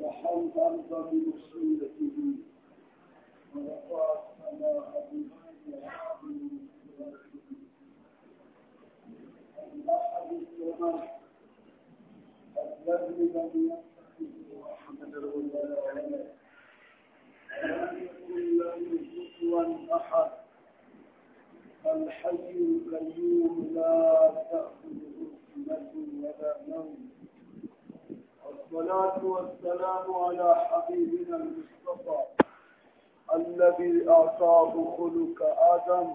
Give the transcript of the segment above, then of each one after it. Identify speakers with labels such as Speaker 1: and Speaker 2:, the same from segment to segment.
Speaker 1: وحوض أرض بمسؤولته ورفع السماء بغير عامل أصبح بالسماء الذي لم يتخذ وحده ولا ولد يكن له كفوا أحد الحي القيوم لا تأخذه والصلاة والسلام على حبيبنا المصطفى الذي أعطاه خلق آدم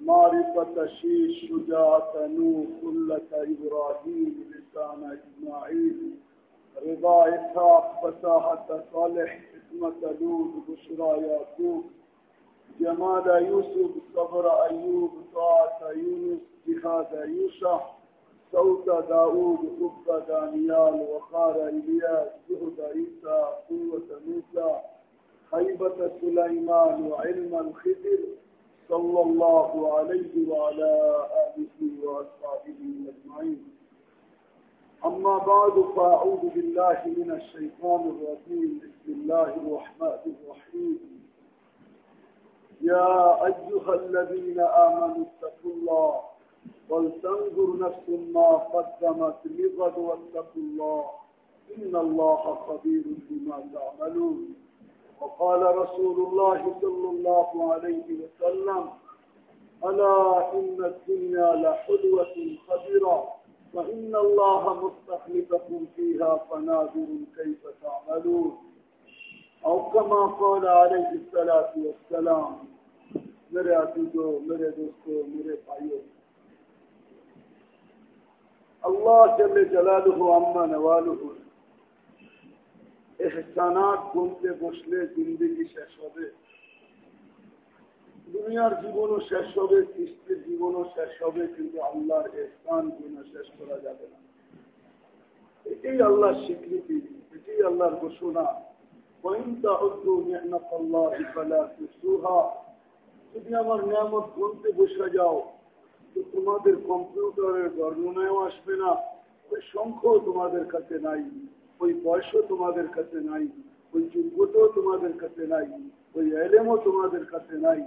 Speaker 1: معرفة شيش شجاعة نوح خلة إبراهيم لسان إسماعيل رضا إسحاق فساحة صالح حكمة لوط بشرى يعقوب جمال يوسف صبر أيوب طاعة يونس جهاد يوسف صوت داود حب دانيال وخار إلياس زهد عيسى قوة موسى خيبة سليمان وعلم الخضر صلى الله عليه وعلى آله وأصحابه أجمعين. أما بعد فأعوذ بالله من الشيطان الرجيم. بسم الله الرحمن الرحيم. يا أيها الذين آمنوا اتقوا الله ولتنظر نفس ما قدمت لغد واتقوا الله إن الله خبير بما تعملون. وقال رسول الله صلى الله عليه وسلم ألا إن الدنيا لحلوة خبيرة وإن الله مستخلفكم فيها فناظر كيف تعملون. أو كما قال عليه الصلاة والسلام میرے عزیزو میرے دوستو میرے بھائیو আল্লাহ জলে জালালুহু আম্মা নওয়ালুহু। এহসানাত গুনতে বসলে জিন্দগি শেষ হবে। দুনিয়ার জীবনও শেষ হবে কৃষ্ণের জীবনও শেষ হবে, কিন্তু আল্লাহর এহসান গুণা শেষ করা যাবে না। এটাই আল্লাহর স্বীকৃতি, এটাই আল্লাহর ঘোষণা। যদি আমার নিয়ামত গুনতে বসে যাও তোমাদের কম্পিউটারের বর্ণনায়ও আসবে না। ওই সংখ্যাও তোমাদের কাছে নাই। ওই বয়সও তোমাদের কাছে নাই। ওই যোগ্যতাও তোমাদের কাছে নাই। ওই এলেমও তোমাদের কাছে নাই।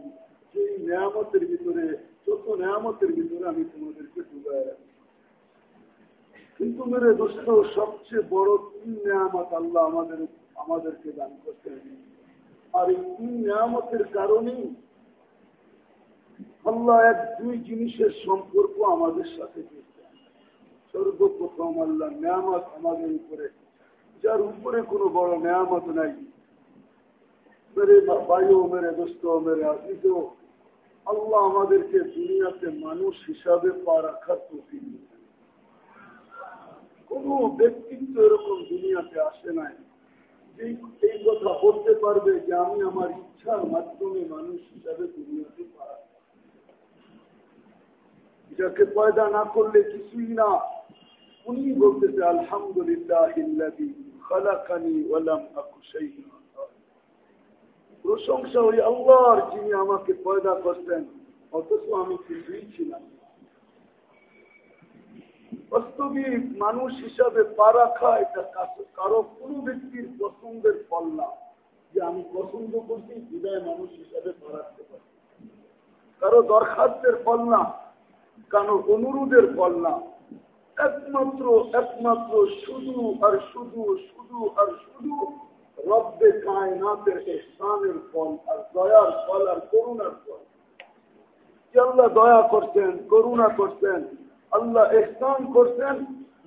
Speaker 1: সেই নিয়ামতের ভিতরে, যত নিয়ামতের ভিতরে আমি তোমাদেরকে ডুবাই রাখি। কিন্তু মেরে দোস্ত, সবচেয়ে বড় তিন নিয়ামত আল্লাহ আমাদের আমাদেরকে দান করতেন আর এই তিন নিয়ামতের কারণেই আল্লাহ এক, দুই জিনিসের সম্পর্ক আমাদের সাথে সর্বপ্রথম আল্লাহ নিয়ামত আমাদের উপরে। যার উপরে কোনো বড় নিয়ামত নাই। মেরে বায়ু মেরে দোস্ত, মেরে আজিজ আল্লাহ আমাদেরকে দুনিয়াতে মানুষ হিসাবে পা রাখার দিয়েছেন। কোন ব্যক্তিত্ব এরকম দুনিয়াতে আসে নাই। এই কথা বলতে পারবে যে আমি আমার ইচ্ছার মাধ্যমে মানুষ হিসাবে দুনিয়াতে পা যাকে পয়দা না করলে কিছুই না। উনি বলতেছে, আলহামদুলিল্লাহ প্রশংসা ওই আল্লাহর যিনি আমাকে পয়দা করতেন, অথচ আমি কিছুই ছিলাম বাস্তবিক মানুষ হিসাবে পা রাখা এটা কারও কোন ব্যক্তির পছন্দের ফল না। যে আমি পছন্দ করছি, বিদায় মানুষ হিসাবে পা রাখতে পারি কারও দরখাস্তের ফল না। কারণ অনুরোধের ফল না। একমাত্র একমাত্র শুধু আর শুধু শুধু আর শুধু রব্বে কায়নাতের স্থানের ফল আর দয়ার ফল আর করুণার ফল। আল্লাহ দয়া করছেন, করুণা করছেন, আল্লাহ এহসান করছেন,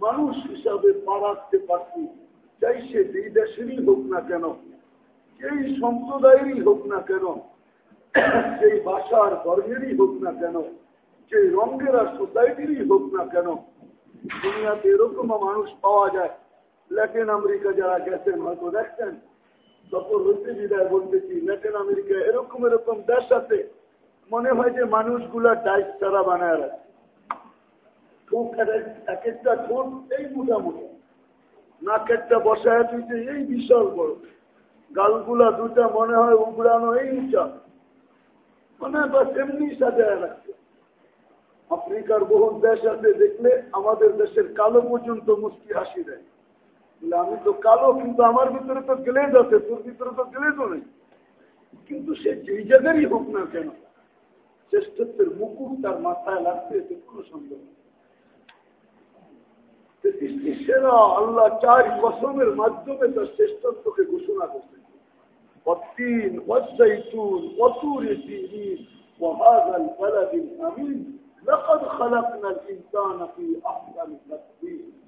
Speaker 1: মানুষ হিসাবে পাড়াতে পারছি। চাই সে যেই দেশেরই হোক না কেন, যেই সম্প্রদায়েরই হোক না কেন, যেই ভাষার ধর্মেরই হোক না কেন যে রঙের আর সোসাইটিরই হোক না কেন, দুনিয়াতে এরকম মানুষ পাওয়া যায়। ল্যাটিন আমেরিকা যারা গেছেন, হয়তো দেখছেন, তখন হইতে বিদায় বলতেছি, ল্যাটিন আমেরিকা এরকম এরকম দেশ আছে, মনে হয় যে মানুষগুলা ডাইস তারা বানায় রাখে। এক ঠোঁট বড়। গালগুলা দুটা মনে হয় উগড়ানো এই উঁচা। মনে হয় সাজায় রাখছে। আফ্রিকার বহু দেশ আছে দেখলে আমাদের দেশের কালো পর্যন্ত মুস্কি হাসি দেয় বলে আমি তো কালো কিন্তু আমার ভিতরে তো গ্লেজ আছে তোর ভিতরে তো গ্লেজও নেই কিন্তু সে যেই জায়গারই হোক না কেন শ্রেষ্ঠত্বের মুকুট তার মাথায় লাগছে এতে কোনো সন্দেহ সেরা আল্লাহ চার কসমের মাধ্যমে তার শ্রেষ্ঠত্বকে ঘোষণা করছে والتين والزيتون وطور سينين وهذا البلد الأمين لقد خلقنا الإنسان في أحسن تقويم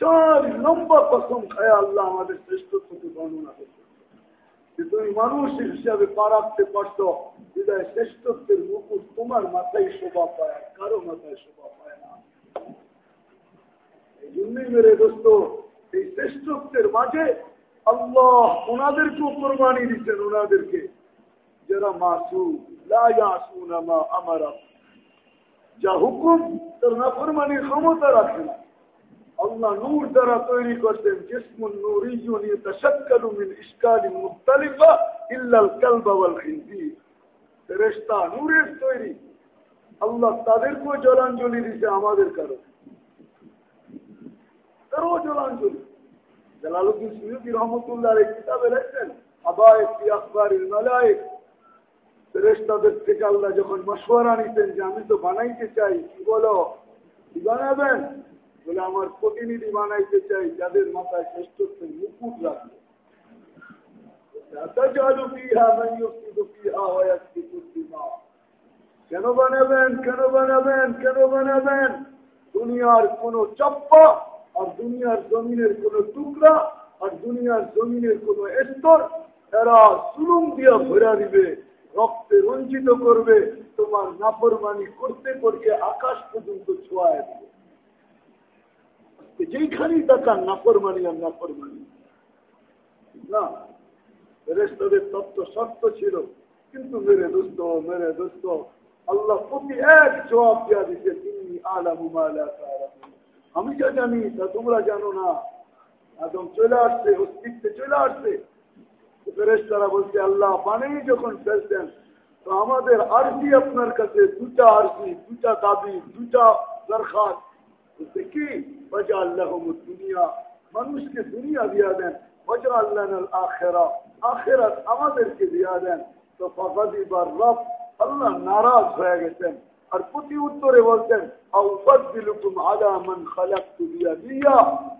Speaker 1: চার লম্বা কসম খায় আল্লাহ আমাদের শ্রেষ্ঠত্বকে বর্ণনা করছে যে তুমি মানুষ হিসাবে পা রাখতে পারছো হৃদয় শ্রেষ্ঠত্বের মুকুট তোমার মাথায় শোভা পায় কারো মাথায় শোভা পায় না এই জন্যই মেরে দোস্ত এই শ্রেষ্ঠত্বের মাঝে আল্লাহ ওনাদেরকেও কোরবানি দিচ্ছেন ওনাদেরকে যারা মাসু আমার যা হুকুম, তার নাফরমানির ক্ষমতা রাখে আল্লাহ নূর দ্বারা তৈরি করতেন, জিসমুন নূরিজুন ইয়াতাশাক্কালু মিন ইশকালিন মুখতালিফা ইল্লাল কালবা ওয়াল খিনজির। নূরের তৈরি। আল্লাহ তাদেরকেও জলাঞ্জলি দিতে আমাদের কারণে। তারও জলাঞ্জলি। জালালুদ্দিন সুয়ুদি রহমতুল্লাহ কিতাবে লেখছেন আবায় ফি আখবারিল মালায়েক ফেরেশতাদের থেকে আল্লাহ যখন মশওয়ারা নিতেন যে আমি তো বানাইতে চাই, কি বলো? কি বানাবেন? বলে, আমার প্রতিনিধি বানাইতে চাই, যাদের মাথায় শ্রেষ্ঠত্বের মুকুট রাখবে। কেন বানাবেন? কেন বানাবেন? কেন বানাবেন? দুনিয়ার কোন চপ্পা আর দুনিয়ার জমিনের কোন টুকরা আর দুনিয়ার জমিনের কোন স্তর, এরা সুলুম দিয়া ভরা দিবে। রক্তে রঞ্জিত করবে, তোমার নাফরমানি করতে করতে আকাশ পর্যন্ত ছোঁয়ায় দিবে। যেইখানেই তাকান, নাফরমানি আর নাফরমানি। না রেস্তাদের তত্ত্ব সত্য ছিল, কিন্তু মেরে দোস্ত মেরে দোস্ত, আল্লাহ প্রতি এক জবাব দেওয়া দিচ্ছে তিনি আমি যা জানি তা তোমরা জানো না। একদম চলে আসছে, অস্তিত্বে চলে আসছে। ফেরেস তারা বলছে আল্লাহ বানেই যখন ফেলছেন তো আমাদের আরজি আপনার কাছে দুটা আরজি দুটা দাবি দুটা দরখাস্ত বলছে কি বজা আল্লাহ দুনিয়া মানুষকে দুনিয়া দিয়া দেন বজা আল্লাহ আখেরা আখেরাত আমাদেরকে দিয়া দেন তো ফকাদিবার রব আল্লাহ নারাজ হয়ে গেছেন আর প্রতি উত্তরে বলতেন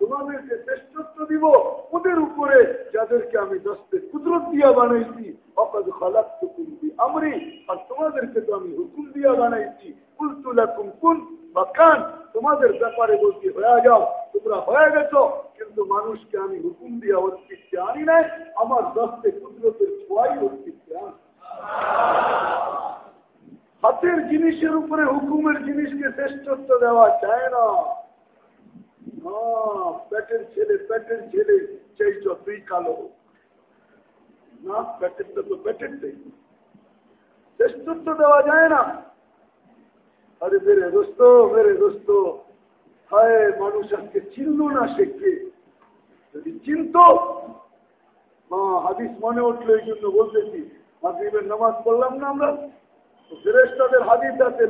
Speaker 1: তোমাদেরকে শ্রেষ্ঠত্ব দিব। ওদের উপরে যাদেরকে আমি দশতে কুদরত দিয়া বানাইছি, অকদ খালাক তুমি আমরি আর তোমাদেরকে তো আমি হুকুম দিয়া বানাইছি কুলতুলাকুম কুন বা কান তোমাদের ব্যাপারে বলছি, হয়ে যাও, তোমরা হয়ে গেছো। কিন্তু মানুষকে আমি হুকুম দিয়া অস্তিত্বে আনি নাই, আমার দশতে কুদরতের ছোঁয়াই অস্তিত্বে আনি। হাতের জিনিসের উপরে হুকুমের জিনিসকে শ্রেষ্ঠত্ব দেওয়া যায় না। পেটের ছেলে পেটের ছেলে, সেই যতই কালো। না পেটেরটা তো পেটের দেই শ্রেষ্ঠত্ব দেওয়া যায় না। আরে মেরে দোস্ত মেরে দোস্ত। হায়, মানুষ আজকে চিনল না সে কে। যদি চিনত হাদিস মনে উঠল এই জন্য বলতেছি, মাগরীবের নামাজ পড়লাম না আমরা। ফেরেস্তাদের হাদিস আছে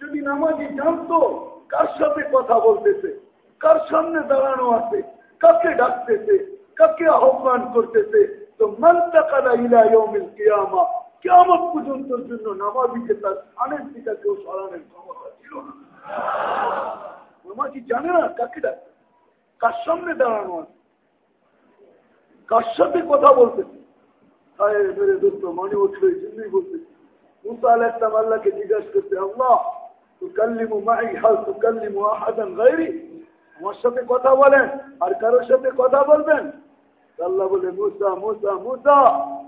Speaker 1: যদি নামাজি জানতো কার সাথে কথা বলতেছে, কার সামনে দাঁড়ানো আছে, কাকে ডাকতেছে, কাকে আহ্বান করতেছে, তো মন তাকালা ইলা ইয়াউমিল কিয়ামা, কিয়ামত পর্যন্তর জন্য নামাজিকে তার স্থানের দিকে কেউ সরানোর ক্ষমতা ছিল না। নামাজি জানে না কাকে ডাকতে কার সামনে দাঁড়ানো আছে, কার সাথে কথা বলতেছে। দোস্ত মনে উঠল এই জন্যই বলতেছি মুসা জিজ্ঞাসা করতে, আল্লাহ, তুকাল্লিমু মাই হাল তুকাল্লিমু আহাদান গায়রি? আমার সাথে কথা বলেন, আর কারোর সাথে কথা বলবেন? আল্লাহ বলে, মুসা মুসা মুসা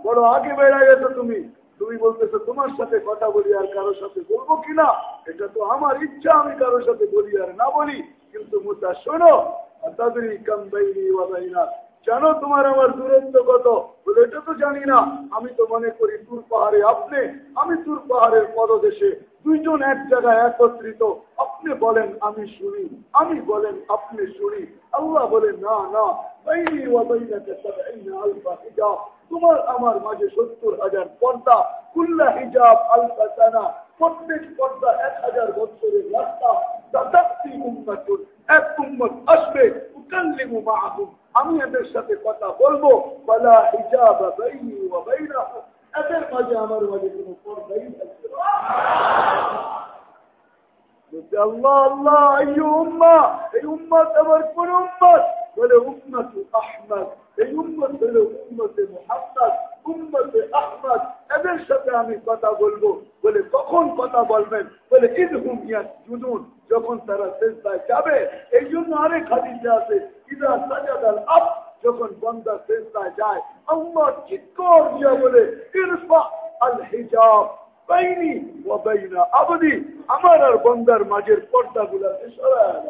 Speaker 1: বড় আগে বেড়ে গেছো তুমি। তুমি বলতেছো, তোমার সাথে কথা বলি আর কারোর সাথে বলব কিনা? এটা তো আমার ইচ্ছা, আমি কারোর সাথে বলি আর না বলি। কিন্তু মুসা, শোনো তাদের কাম বাইনি ওয়াদাইনা জানো তোমার আমার দূরত্ব কত? বলে, এটা তো জানি না। আমি তো মনে করি দূর পাহাড়ে আপনি, আমি দূর পাহাড়ের পদদেশে দুইজন এক জায়গায় একত্রিত। আপনি বলেন, আমি শুনি। আমি বলেন, আপনি শুনি। আল্লাহ বলে, না না। তোমার আমার মাঝে সত্তর হাজার পর্দা। কুল্লা হিজাব আলফা জানা প্রত্যেক পর্দা এক হাজার বছরের রাস্তা। এক উম্মত আসবে। উকাল্লিমু মাহুম। আমি এদের সাথে কথা বলব। বলা এদের মাঝে আমার মাঝে কোনো পর্দাই থাকবে বলে আমি কথা বলব। বলে, কখন কথা বলবেন? বলে ঈদ হুমিয়াত জুনুন যখন তারা শেষদায় যাবে এই জন্য আরেক হাদিসে আছে ইদা সাজাদাল আপ যখন বন্দা শেষদায় যায় আম্মা চিৎকর দিয়া বলে আল হিজাব বাইনি বাইনা আবদি। আমার আর বন্দার মাঝের পর্দা গুলাকে সরায়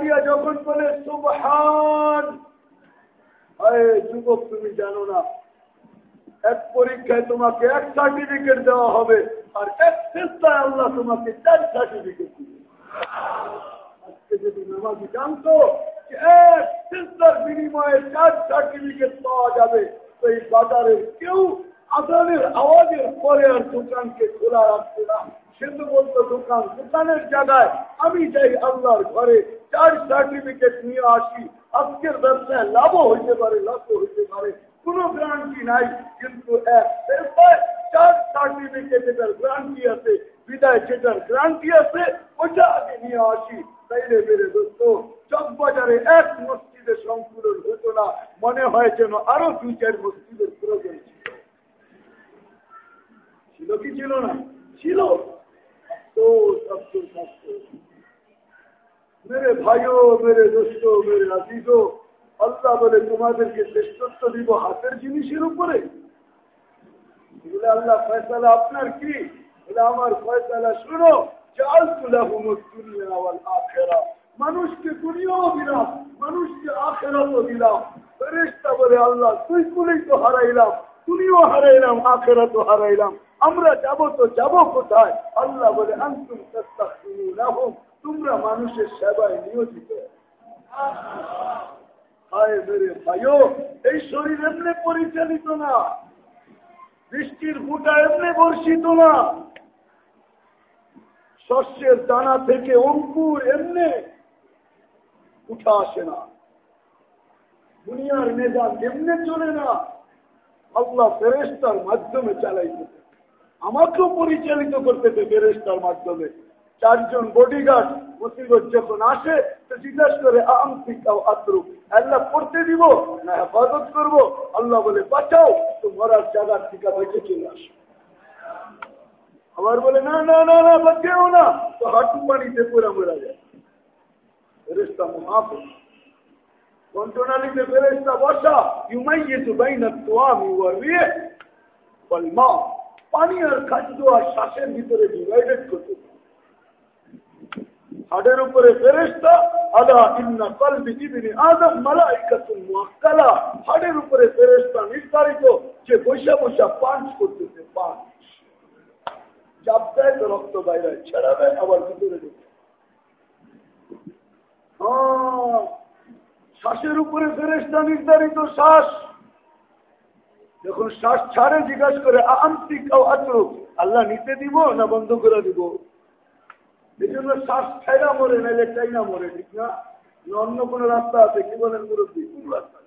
Speaker 1: দিয়া যখন বলে, সুবহান যুবক, তুমি জানো না, এক পরীক্ষায় তোমাকে এক সার্টিফিকেট দেওয়া হবে, আর এক চেষ্টায় আল্লাহ তোমাকে চার সার্টিফিকেট দিবে। আজকে যদি নামাজি জানতো এক চেষ্টার বিনিময়ে চার সার্টিফিকেট পাওয়া যাবে, তো এই বাজারের কেউ আদানের আওয়াজের পরে আর দোকানকে খোলা রাখছে না। সে তো বলতো, দোকান, দোকানের জায়গায় আমি যাই আল্লাহর ঘরে, চার সার্টিফিকেট নিয়ে আসি। আজকের ব্যবসায় লাভও হইতে পারে লাভও হইতে পারে। কোনো গ্যারান্টি নাই, কিন্তু এক গ্যারান্টি আছে, বিদায় যেটার গ্যারান্টি আছে, ওইটা আগে নিয়ে আসি। তাইলে বেড়ে দোস্ত, চকবাজারে এক মসজিদের সংকুলন হতো না, মনে হয় যেন আরও দুই চার মসজিদের প্রয়োজন ছিল। ছিল কি ছিল না? ছিল। মেরে ভাইও, মেরে দোস্ত, মেরে আজিজো আল্লাহ বলে তোমাদেরকে শ্রেষ্ঠত্ব দিব হাতের জিনিসের উপরে। বলে আল্লাহ ফয়সালা আপনার কি? বলে আমার ফয়সালা শুনো চাল তুলা আখেরা। মানুষকে দুনিয়াও দিলাম মানুষকে আখেরাতও দিলাম ফেরেস্তা বলে, আল্লাহ, তুই কুলেই তো হারাইলাম তুমিও হারাইলাম, আখেরাতও হারাইলাম। আমরা যাব তো যাব কোথায়? আল্লাহ বলে, আন্তুম তোমরা মানুষের সেবায় নিয়োজিত। এই শরীর এমনি পরিচালিত না। বৃষ্টির ফুটা এমনি বর্ষিত না। শস্যের দানা থেকে অঙ্কুর এমনি উঠা আসে না। দুনিয়ার মেজাজ এমনি চলে না। আল্লাহ ফেরেস্তার মাধ্যমে চালাইতে আমাকেও পরিচালিত করতেছে ফেরেস্তার মাধ্যমে। চারজন বডিগার্ড মুসিবত যখন আসে তো জিজ্ঞাসা করে, আম আত্রুক আল্লাহ পড়তে দিব, না হেফাজত করব। আল্লাহ বলে, বাঁচাও, তো মরার জায়গার থেকে বেঁচে চলে আসো। আবার বলে, না না না না বাঁচেও না। তো হাঁটু পানিতে পুরা মরা যায়। ফেরেস্তা মহাপ কন্ট্রোনালিতে ফেরেস্তা বসা, ইউমাইয়েতু বাইনা তোয়ামি ওয়া রিয়ে ওয়াল মা। পানি আর খাদ্য আর শ্বাসের ভিতরে ডিভাইডেড করতে হাড়ের উপরে ফেরেস্তা আদা ইন্না কলবি ইবনি আদম মালাইকাতুল মুআক্কালা। হাড়ের উপরে ফেরেস্তা নির্ধারিত যে বৈশা বৈশা পাঞ্চ করতেছে পাঞ্চ চাপ তো রক্ত বাইরে ছেড়াবে, আবার ভিতরে ঢুকে শ্বাসের উপরে ফেরেস্তা নির্ধারিত শ্বাস। যখন শ্বাস ছাড়ে, জিজ্ঞাসা করে আন্তিক আল্লাহ নিতে দিব না বন্ধ করে দিব? এই জন্য শ্বাস ছাইরা মরে, নাইলে চাইনা মরে, ঠিক না? অন্য কোন রাস্তা আছে কি বলেন মুরব্বী, কোন রাস্তা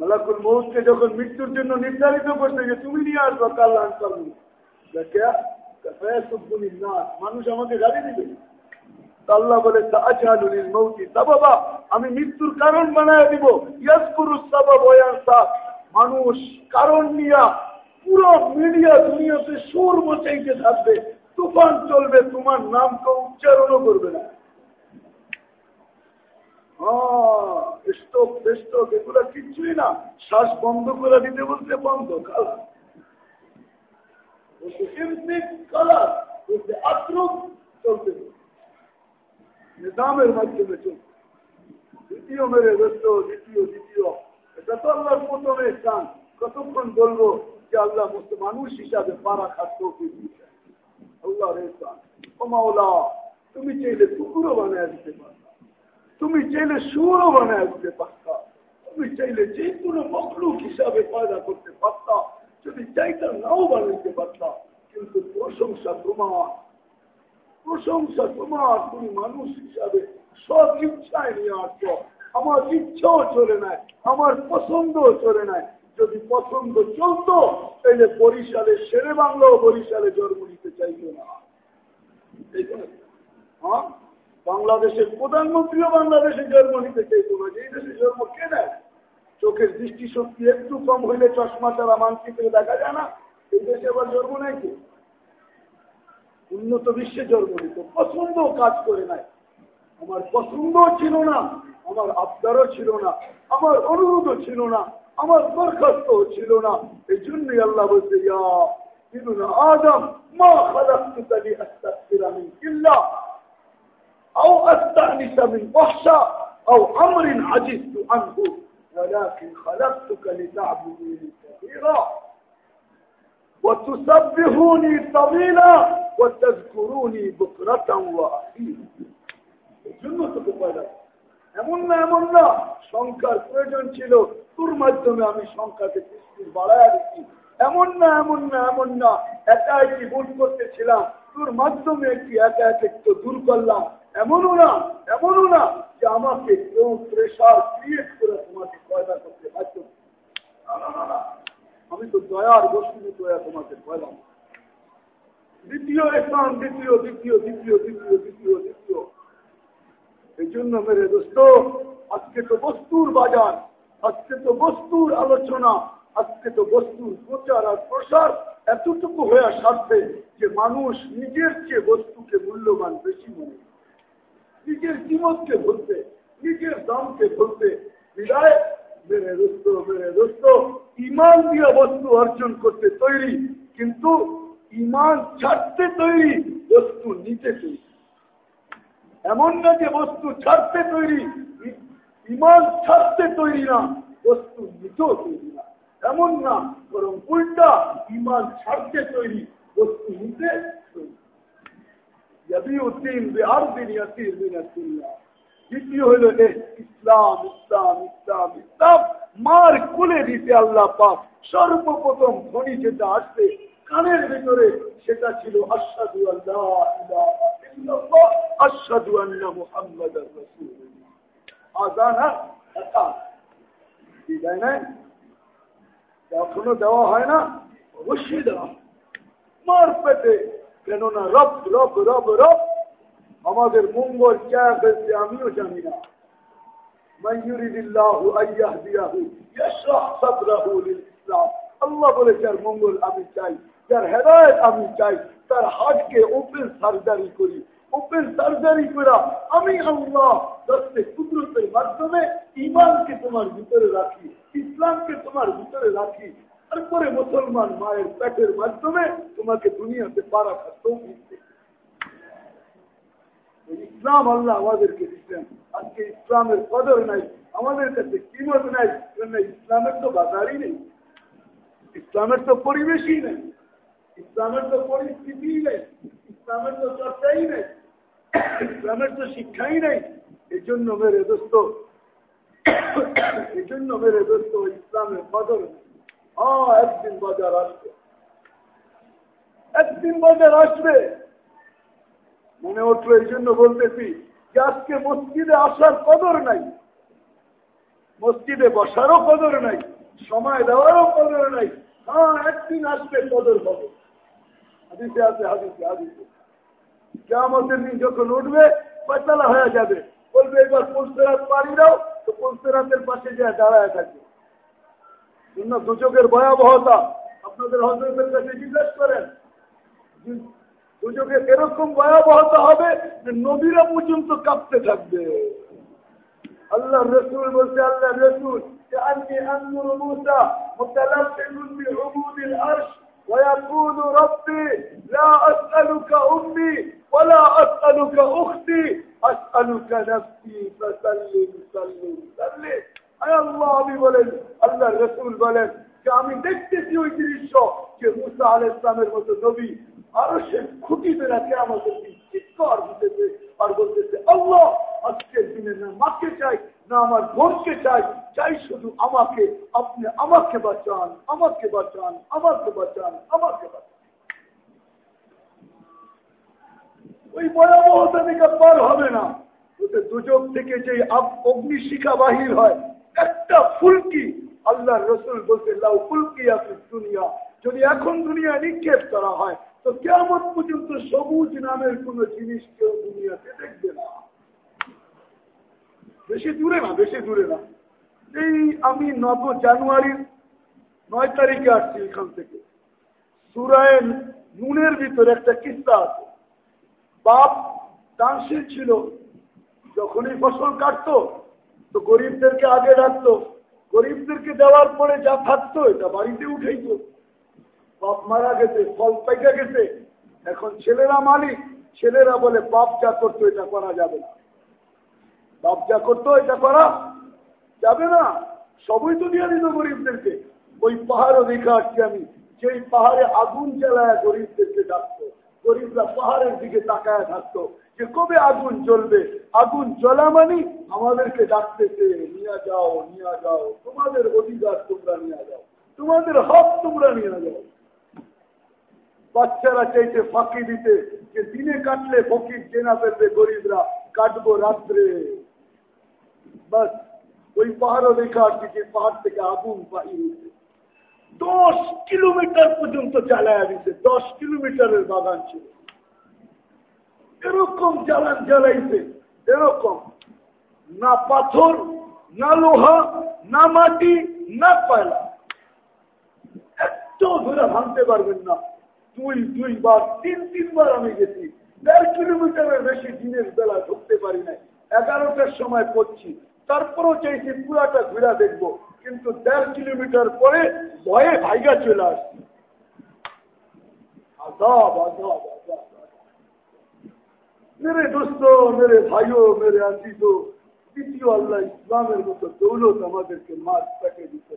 Speaker 1: মালাকুল মৌতকে যখন মৃত্যুর জন্য নির্ধারিত করতে যে, তুমি নিয়ে আসব কাল্লা মানুষ আমাকে গাড়ি দিবে। আল্লাহ বলে বাবা আমি মৃত্যুর কারণ বানায় দিব। ইয়াসপুরুষ সাবাব মানুষ কারণ নিয়া পুরো মিডিয়া দুনিয়াতে সুর মচাইতে থাকবে। তুফান চলবে, তোমার নামকে উচ্চারণও করবে না। কিচ্ছুই না। শ্বাস বন্ধ করে দিতে বলতে বন্ধ কালার চলতে নিজামের মাধ্যমে চলছে। দ্বিতীয় মেরে ব্যস্ত, দ্বিতীয় দ্বিতীয়। এটা তো আল্লাহর প্রথমে স্থান কতক্ষণ বলব যে আল্লাহ মানুষ হিসাবে পারা খাদ্য আল্লাহ তুমি চাইলে কুকুরও বানায় দিতে পারতা। তুমি চাইলে সুরও বানায় দিতে পারতা। তুমি চাইলে যে কোনো হিসাবে পয়দা করতে পারতা। যদি চাইতা নাও বানাইতে পারতা, কিন্তু প্রশংসা তোমার। প্রশংসা তোমার, তুমি মানুষ হিসাবে সব ইচ্ছায় নিয়ে আমার ইচ্ছাও চলে নাই, আমার পছন্দও চলে নাই। যদি পছন্দ চলতো তাহলে বরিশালে সেরে বাংলাও বরিশালে জন্ম নিতে চাইত না। হ্যাঁ? বাংলাদেশের প্রধানমন্ত্রীও বাংলাদেশে জন্ম নিতে চাইতো না। যে দেশে জন্ম কে নেয়? চোখের দৃষ্টিশক্তি একটু কম হইলে চশমা তারা মানচিত্রে দেখা যায় না। এই দেশে আবার জন্ম নেয় কি? উন্নত বিশ্বে জন্ম নিত। পছন্দ কাজ করে নাই। আমার পছন্দও ছিল না, আমার আবদারও ছিল না, আমার অনুরোধও ছিল না। আমার দরখাস্ত ছিল না এই জন্যই আল্লাহ বলছে আদম মা খালাক্তুকালি আস্তাগফিরা মিন ইল্লা আও আস্তানিসা মিন ওয়াহশা আও আমরিন আজিজতু আনহু ولكن خلقتك لتعبدوني كثيرا وتسبحوني طويلا وتذكروني بكرة وأخيرا জন্য তোকে পয়দা এমন না এমন না সংখ্যার প্রয়োজন ছিল তোর মাধ্যমে আমি সংখ্যাকে সৃষ্টির বাড়ায় দিচ্ছি এমন না এমন না এমন না একা একটি ভুল করতেছিলাম? তোর মাধ্যমে একটি একা একটু দূর করলাম? এমনও না এমনও না যে আমাকে কেউ প্রেশার ক্রিয়েট করে তোমাকে পয়দা করতে বাধ্য আমি তো দয়ার বস্তু দয়া তোমাকে পয়লাম দ্বিতীয় স্থান দ্বিতীয় দ্বিতীয় দ্বিতীয় দ্বিতীয় দ্বিতীয় দ্বিতীয়। এই জন্য মেরে দোস্ত, আজকে তো বস্তুর বাজার। আজকে তো বস্তুর আলোচনা, আজকে তো বস্তুর প্রচার আর প্রসার এতটুকু হয়ে সারবে যে মানুষ নিজের চেয়ে বস্তুকে মূল্যবান বেশি মনে নিজের কিমতকে ধরতে নিজের দামকে ধরতে বিদায়, মেরে দোস্ত মেরে দোস্ত, ইমান দিয়ে বস্তু অর্জন করতে তৈরি, কিন্তু ইমান ছাড়তে তৈরি বস্তু নিতে তৈরি। এমন না যে বস্তু ছাড়তে তৈরি ইমান ছাড়তে তৈরি না, বস্তু নিতেও তৈরি না। এমন না, বরং উল্টা ইমান ছাড়তে তৈরি, বস্তু নিতে সর্বপ্রথম যেটা কানের ভিতরে সেটা ছিল আসাদু আল্লাহ আসাদু আল্লাহ মোহাম্মদ আজানা দেয় নাই এখনও দেওয়া হয় না অবশ্যই দেওয়া মার পেটে কেননা রব রব রব রব আমাদের মঙ্গল কে ফেলছে আমিও জানি না আল্লাহ বলে যার মঙ্গল আমি চাই যার হেদায়ত আমি চাই তার হাটকে ওপেন সার্জারি করি ওপেন সার্জারি করা আমি আল্লাহ দশে কুদরতের মাধ্যমে ইমানকে তোমার ভিতরে রাখি, ইসলামকে তোমার ভিতরে রাখি, তারপরে মুসলমান মায়ের পেটের মাধ্যমে তোমাকে দুনিয়াতে পারা খাতেও ইসলাম আল্লাহ আমাদেরকে দিচ্ছেন আজকে ইসলামের কদর নাই, আমাদের কাছে কিমত নাই ইসলামের তো বাজারই নেই, ইসলামের তো পরিবেশই নেই, ইসলামের তো পরিস্থিতি নেই, ইসলামের তো চর্চাই নেই। ইসলামের তো শিক্ষাই নেই। এই জন্য মেরে দোস্ত। এই জন্য মেরে দোস্ত ইসলামের কদর হ্যাঁ একদিন বাজার আসবে। একদিন বাজার আসবে। মনে উঠল এই জন্য বলতেছি যে আজকে মসজিদে আসার কদর নাই। মসজিদে বসারও কদর নাই, সময় দেওয়ারও কদর নাই। হ্যাঁ একদিন আসবে কদর হবে। হাদিসে আছে, হাদিসে হাদিসে। কেমতের দিন যখন উঠবে পয়তালা হয়ে যাবে বলবে এবার পলসেরাত পাড়ি দাও তো পলসেরাতের পাশে যা দাঁড়ায় থাকবে দুচকের ভয়াবহতা আপনাদের হজরতের কাছে জিজ্ঞেস করেন দুচকের এরকম ভয়াবহতা হবে যে নদীরা পর্যন্ত কাঁপতে থাকবে আল্লাহ রসুল বলছে আল্লাহ রসুল كأني أنظر موسى متلفل بعبود العرش ويقول ربي لا أسألك أمي ولا أسألك أختي أسألك نفسي فسلم سلم سلم আয় আল্লাহ আমি বলেন আল্লাহ রসুল বলেন যে আমি দেখতেছি ওই দৃশ্য যে মুসা আল ইসলামের মতো নবী আরো সে খুঁটি বেড়াকে আমাদের চিৎকার দিতেছে আর বলতেছে আল্লাহ আজকের দিনে না মাকে চাই না আমার বোনকে চাই চাই শুধু আমাকে আপনি আমাকে বাঁচান আমাকে বাঁচান আমাকে বাঁচান আমাকে ওই ভয়াবহতা থেকে পার হবে না। ওতে দুযোগ থেকে যে অগ্নিশিখা বাহির হয়, একটা ফুলকি আল্লাহ রসুল বলতে লাউ ফুলকি আছে দুনিয়া। যদি এখন দুনিয়া নিক্ষেপ করা হয়, তো কেমন পর্যন্ত সবুজ নামের কোন জিনিস কেউ দুনিয়াতে দেখবে না। বেশি দূরে না, বেশি দূরে না। এই আমি নব জানুয়ারির নয় তারিখে আসছি এখান থেকে। সুরায় নুনের ভিতরে একটা কিস্তা আছে। বাপ দানশীল ছিল। যখনই ফসল কাটতো, তো গরিবদেরকে আগে রাখতো। গরিবদেরকে দেওয়ার পরে যা থাকতো, এটা বাড়িতে উঠেইত। বাপ মারা গেছে, ফল পাইকা গেছে। এখন ছেলেরা মালিক, ছেলেরা বলে, বাপ যা করতো, এটা করা যাবে না। বাপ যা করতো, এটা করা যাবে না। সবই তো দিয়ে দিত গরিবদেরকে। ওই পাহাড় আসছি আমি, যেই পাহাড়ে আগুন জ্বালায় গরিবদেরকে ডাকতো। গরিবরা পাহাড়ের দিকে তাকায় থাকতো যে কবে আগুন জ্বলবে? আগুন জ্বলা মানি আমাদেরকে ডাকতেছে নিয়ে যাও নিয়ে যাও। তোমাদের অধিকার তোমরা নিয়ে যাও। তোমাদের হক তোমরা নিয়ে যাও। বাচ্চারা চাইতে ফাঁকি দিতে যে দিনে কাটলে ফকির চেনা ফেলবে গরিবরা, কাটবো রাত্রে। বাস, ওই পাহাড়ও দেখা আসছে যে পাহাড় থেকে আগুন বাহির দশ কিলোমিটার পর্যন্ত চালায় দিছে, দশ কিলোমিটারের বাগান ছিল। এরকম জ্বালান জ্বালাইছে, এরকম। না পাথর, না লোহা, না মাটি, না পায়লা এত ধরে ভাঙতে পারবেন না। দুই, দুইবার, তিন, তিনবার আমি গেছি। দেড় কিলোমিটারের বেশি দিনের বেলা ঢুকতে পারি নাই। এগারোটার সময় পড়ছি। তারপরও চাইছি পুরাটা ঘুরা দেখব। কিন্তু দেড় কিলোমিটার পরে ভয়ে ভাইগা চলে আসছি দোস্ত, মেরে ভাইও, মেরে আজিজো দ্বিতীয় আল্লাহ ইসলামের মতো দৌলত আমাদেরকে মাছ পেটে দিতে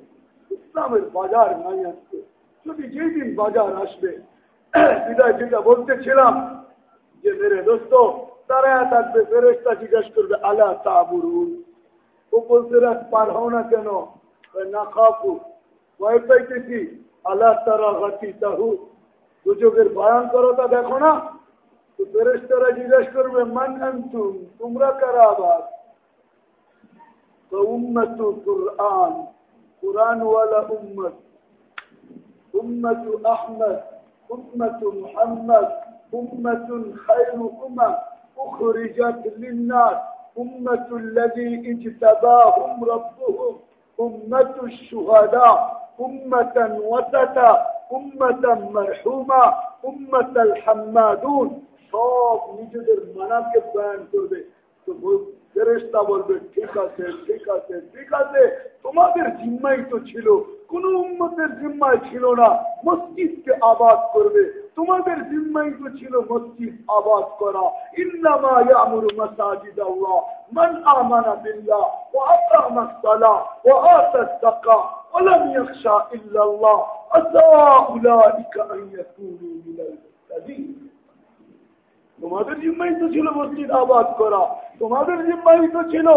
Speaker 1: ইসলামের বাজার নাই আসছে যদি যেই বাজার আসবে, বিদায় যেটা বলতেছিলাম যে, মেরে দোস্ত তারা থাকবে ফেরেস্তা জিজ্ঞাসা করবে, আলা তাবুরুন ও বলতে রাখ পার হও না কেন? না খাফু ভয় পাইতেছি আল্লাহ তারা গাতি তাহু দুযোগের ভয়ঙ্করতা দেখো না তো ফেরেস্তারা জিজ্ঞেস করবে মান আন্তুম তোমরা কারা আবার তো উম্মত কুরআন কুরআন ওয়ালা উম্মত উম্মত আহমদ উম্মত মুহাম্মদ উম্মত খায়র উম্মাহ أخرجت للناس أمة الذي اجتباهم ربهم أمة الشهداء أمة وسطا أمة مرحومة أمة الحمادون সব নিজেদের মানাকে বয়ান করবে তো ফেরেস্তা বলবে ঠিক আছে ঠিক আছে ঠিক আছে তোমাদের জিম্মাই তো ছিল কোন উন্মতের জিম্মায় ছিল না মসজিদকে আবাদ করবে তোমাদের জিম্মাই তো ছিল মসজিদ আবাদ করা ইল্লামা ইয়ামুরু মাসাজিদ আল্লাহ মান আমানা বিল্লাহ ওয়া আকামা সালাহ ওয়া আতা যাকা ওয়া লাম ইখশা ইল্লাল্লাহ আসা উলাইকা আন ইয়াকুনু মিনাল মুহতাদিন তোমাদের জিম্মাই তো ছিল মসজিদ আবাদ করা। তোমাদের জিম্মাই তো ছিল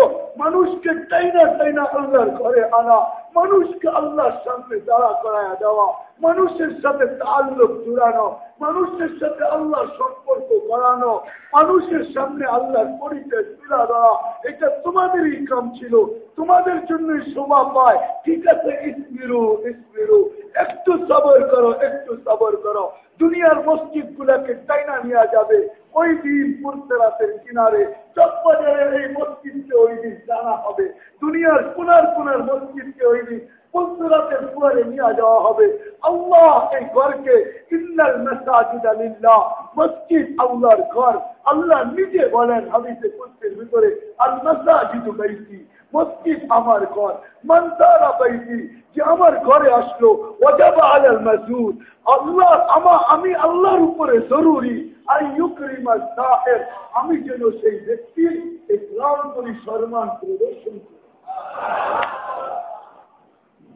Speaker 1: মানুষকে টাইনা টাইনা আল্লাহর ঘরে আনা, মানুষকে আল্লাহর সামনে দাঁড়া করায় দেওয়া, মানুষের সাথে তাল্লুক জুড়ানো, মানুষের সাথে আল্লাহর সম্পর্ক করানো, মানুষের সামনে আল্লাহর পরিচয় তুলা দেওয়া এটা তোমাদেরই কাম ছিল। তোমাদের জন্যই শোভা পায়। ঠিক আছে, ইসমিরু ইসমিরু একটু সবর করো, একটু সবর করো। দুনিয়ার মসজিদ গুলাকে টাইনা নেওয়া যাবে। ওই দিন পুরতেরাতের কিনারে চকবাজারের এই মসজিদকে ওই দিন জানা হবে। দুনিয়ার কোনার কোনার মসজিদকে ওই দিন কুয়ারে নিয়ে যাওয়া হবে। আল্লাহ এই ঘরকে মাসাজিদ আল্লাহর ঘর। আল্লাহ নিজে বলেন হাদিসে কুস্তির ভিতরে আল মাসাজিদ মসজিদ আমার ঘর। মন্তারা পাইছি যে আমার ঘরে আসলো ওজাবা আলাল মাসুদ। আল্লাহ, আমা, আমি আল্লাহর উপরে জরুরি। আমি যেন সেই ব্যক্তির ইসলাম সম্মান প্রদর্শন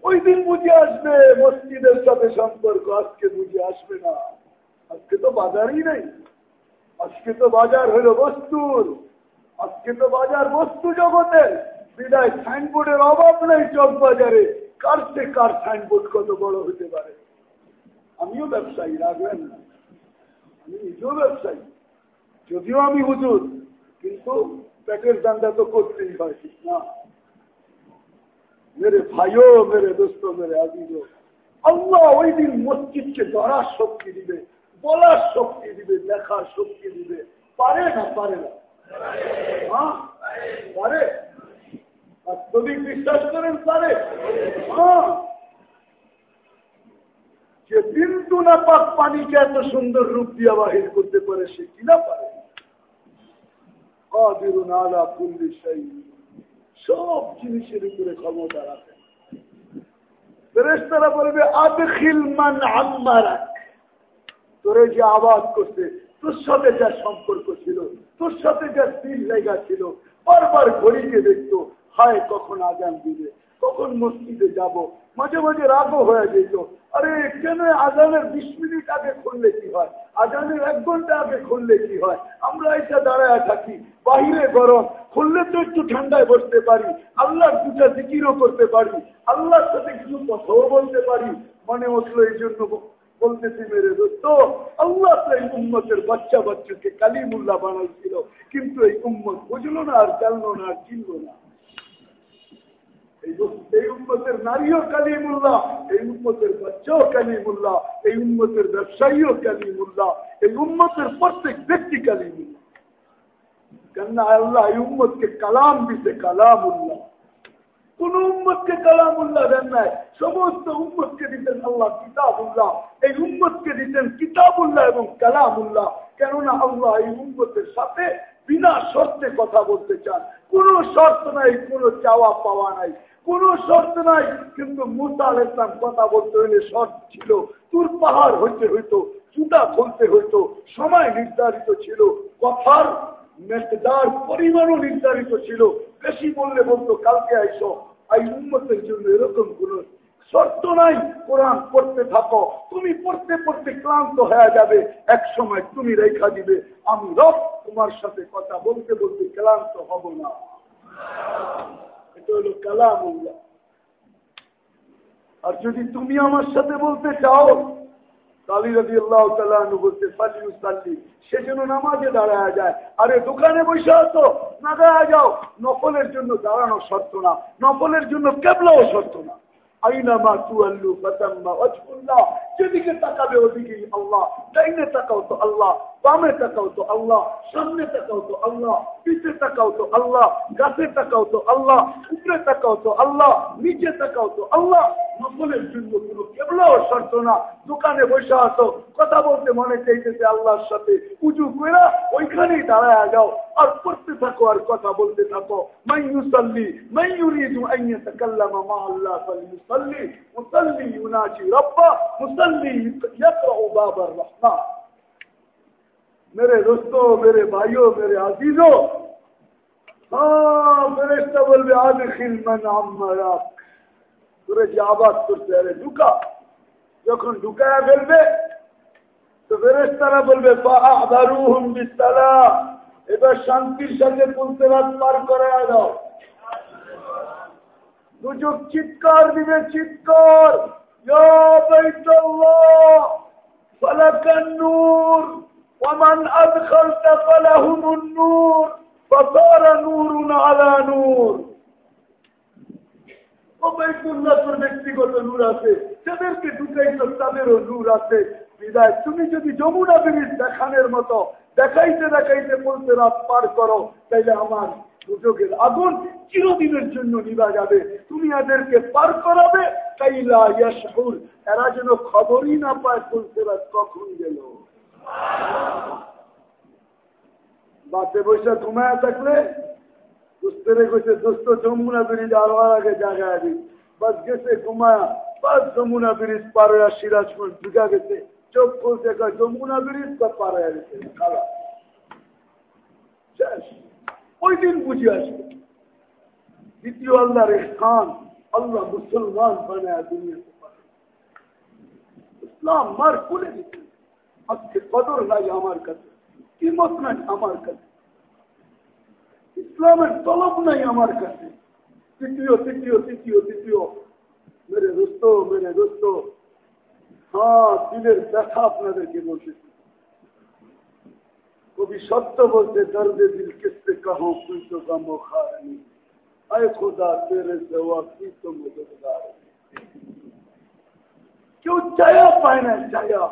Speaker 1: ওই দিন বুঝে আসবে, মসজিদের সাথে সম্পর্ক, আজকে বুঝে আসবে না। আজকে তো বাজারই নেই। আজকে তো বাজার হলো বস্তুর। আজকে তো বাজার বস্তু জগতের। বিদায় সাইনবোর্ডের অভাব নেই চক বাজারে কার সে কার সাইনবোর্ড কত বড় হতে পারে? আমিও ব্যবসায়ী রাখবেন না। আমি নিজেও ব্যবসায়ী। যদিও আমি হুজুর, কিন্তু পেটের দান্দা তো করতেই হয়, ঠিক না? মেরে ভাইও, মেরে দোস্ত, মেরে আজিজও আল্লাহ ওই দিন মসজিদকে ধরার শক্তি দিবে, বলার শক্তি দিবে, দেখার শক্তি দিবে। পারে না পারে না। হ্যাঁ? পারে? বাস্তবিক বিশ্বাস করেন পারে যে বিন্দু না পাক পানিকে এত সুন্দর রূপ দিয়া বাহির করতে পারে, সে কিনা পারে? সব জিনিসের উপরে ক্ষমতা রাখে। ফেরেস্তারা বলবে, আদখিল মান আম্মারাক। তোরে যে আবাদ করছে, তোর সাথে যা সম্পর্ক ছিল, তোর সাথে যা দিল লেগা ছিল, বারবার ঘড়িকে দেখতো হায় কখন আজান দিবে? কখন মসজিদে যাব? মাঝে মাঝে রাগও হয়ে যেত। আরে, কেন আজানের বিশ মিনিট আগে খুললে কি হয়? আজানের এক ঘণ্টা আগে খুললে কি হয়? আমরা এটা দাঁড়ায় থাকি, বাহিরে গরম। খুললে তো একটু ঠান্ডায় বসতে পারি, আল্লাহর দুটা জিকিরও করতে পারি, আল্লাহর সাথে কিছু কথাও বলতে পারি। মনে উঠল এই জন্য বলতেছি, মেরে দোস্ত, আল্লাহ তো এই উম্মতের বাচ্চা বাচ্চাকে কালিমুল্লাহ বানাইছিল। কিন্তু এই উম্মত বুঝলো না আর জানলো না আর চিনলো না। এই উন্মতের নারীও কালিমুল্লাহ, এই উন্মতের বাচ্চাও কালিমুল্লাহ, এই উন্মতের ব্যবসায়ীও কালিমুল্লাহ, এই উন্মতের প্রত্যেক ব্যক্তি কালিমুল্লাহ। কেননা আল্লাহ এই উম্মতকে কালাম দিতে কালামুল্লাহ। কোন উম্মতকে কালামুল্লাহ দেন নাই, সমস্ত উম্মতকে দিতেন আল্লাহ কিতাবুল্লাহ। এই উম্মতকে দিতেন কিতাবুল্লাহ এবং কালামুল্লাহ। কেননা আল্লাহ এই উম্মতের সাথে বিনা শর্তে কথা বলতে চান। কোন শর্ত নাই, কোন চাওয়া পাওয়া নাই। কোন শর্ত নাই। কিন্তু মুসা ইসলাম কথা বলতে হইলে শর্ত ছিল, তুর পাহাড় হইতে হইতো জুতা খুলতে হইতো, সময় নির্ধারিত ছিল, কথার মেকদার পরিমাণও নির্ধারিত ছিল। বেশি বললে বলতো, কালকে আইস এই উন্মতের জন্য এরকম কোন শর্ত নাই, কোরআন পড়তে থাকো। তুমি পড়তে পড়তে ক্লান্ত হয়ে যাবে, এক সময় তুমি রেখা দিবে, আমি রব তোমার সাথে কথা বলতে বলতে ক্লান্ত হব না। এটা হলো কালামুল্লাহ আর যদি তুমি আমার সাথে বলতে চাও তালি রবি আল্লাহ তালু বলতে সাল্লি সাল্লি সেজন্য নামাজে দাঁড়ায় যায়। আরে দোকানে বসে আছো? না দাঁড়া যাও। নকলের জন্য দাঁড়ানো শর্ত না। নকলের জন্য কেবলাও শর্ত না। আইনামা তুয়াল্লু ফাতাম্মা ওয়াজহুল্লাহ। যেদিকে তাকাবে ওদিকেই আল্লাহ। ডাইনে তাকাও তো আল্লাহ, বামে তাকাও তো আল্লাহ, সামনে তাকাও তো আল্লাহ, পিছে তাকাও তো আল্লাহ, গাছে তাকাও তো আল্লাহ, উপরে তাকাও তো আল্লাহ, নিচে তাকাও তো আল্লাহ। নকলের জন্য কোনো কেবলও শর্ত না। দোকানে বসে আসো কথা বলতে মনে চাইতেছে আল্লাহর সাথে। উঁচু করে ওইখানেই দাঁড়ায় যাও। আর পড়তে থাকো আর কথা বলতে থাকো। মাইয়ুসাল্লি মাইয়ুরিদু আন ইয়াতাকাল্লামা মা আল্লাহ ফালিয়ুসাল্লি মুসাল্লি ইউনাজি রব্বা, মুসাল্লি یقرا باب الرحمن. میرے دوستوں میرے بھائیوں میرے عزیزوں ہاں میرے طبل میں آدھی من عمرا تورے جابات پر تیرے ڈکا যখন ঢুকায় ফেলবে তো ফেরেস্তারা বলবে তারা এবার শান্তির সাথে পুলতে পার করে দাও দুচোখ চিৎকার দিবে চিৎকার ফলাকান্নুর ومن أدخلت فلهم النور فصار نور على نور তোর ব্যক্তিগত নূর আছে যাদেরকে ঢুকাইতো তাদেরও নূর আছে বিদায় তুমি যদি যমুনা ব্রিজ দেখানোর মতো দেখাইতে দেখাইতে বলতে রাত পার করো তাইলে আমার সুযোগের আগুন চিরদিনের জন্য নিবা যাবে। তুমি এদেরকে পার করাবে তাইলা ইয়াসহুর এরা যেন খবরই না পায় বলতে রাত কখন গেল। বাসে বসে ঘুমায় থাকলে দুস্তরে গেছে দোস্ত, যমুনা ব্রিজ আরও আগে জায়গায় দিই। বাস গেছে, ঘুমায়া। বাস যমুনা ব্রিজ পার হয়ে সিরাজগঞ্জ ঢুকা গেছে। চোখ খুলতে যমুনা ব্রিজ বা পার হয়ে গেছে। শেষ। ওই দিন বুঝে আসবে। দ্বিতীয় আল্লাহর স্থান আল্লাহ মুসলমান বানায় দুনিয়াতে ইসলাম মার খুলে দিতে আজকে কদর নাই আমার কাছে, কিমত নাই আমার কাছে। ইসলামের তলব নাই আমার কাছে। তৃতীয় তৃতীয় তৃতীয় তৃতীয়। মেরে দোস্ত মেরে দোস্ত। হ্যাঁ দিলের দেখা আপনাদেরকে বলতেছি। কবি সত্য বলতে দর্দে দিল কিসে কাহো, তুই তো গামো খানি আয় খোদা, তেরে দেওয়া কি তো মদতগার কেউ চায়া পায় না চায়া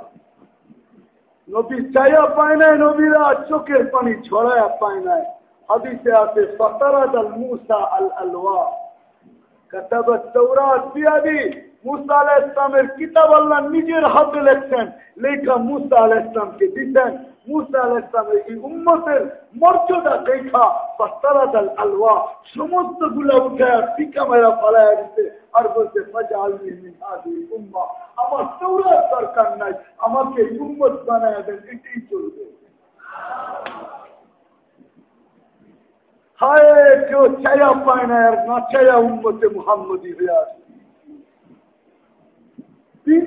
Speaker 1: নবী চায়া পায় নাই, নবীরা চোখের পানি ছড়ায়া পায় নাই। হাদিসে আছে ফতারাদ আল মুসা আল আলওয়া কাতাবাত তাওরাত বিয়াদি মুসা আলাহ ইসলামের কিতাব আল্লাহ নিজের হাতে লেখছেন। লেখা মুসা আলাহ ইসলামকে দিতেন। মুসা আলাহ ইসলামের এই উম্মতের মর্যাদা দেখা ফতারাদ আল আলওয়া সমস্তগুলা উঠে টিকা মেরা ফলায় দিতে আর বলতে মজা আলমি উম্মা। আমার তৌরাত দরকার নাই। আমাকে উম্মত বানায় দেন, এটাই চলবে। হায়, কেউ চায়া পায় না আর না চায়া উম্মতে মোহাম্মদী হয়ে আসে। তিন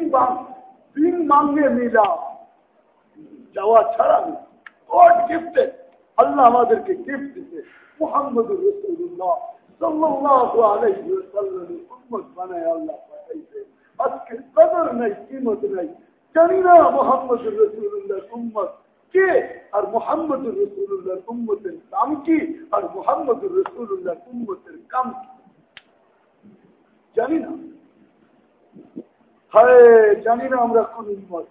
Speaker 1: তিন মাঙ্গে মিলা। যাওয়া ছাড়া গড গিফটেড আল্লাহ আমাদেরকে গিফট দিতে মোহাম্মদ নাই, কিমত নাই। জানি মোহাম্মদ রসুল্লাহ উম্মত কে আর মোহাম্মদ রসুল্লাহর উম্মতের নাম কি আর মোহাম্মদ রসুল্লাহর উম্মতের কাম কি? জানি হায়, জানি না আমরা কোন উম্মত।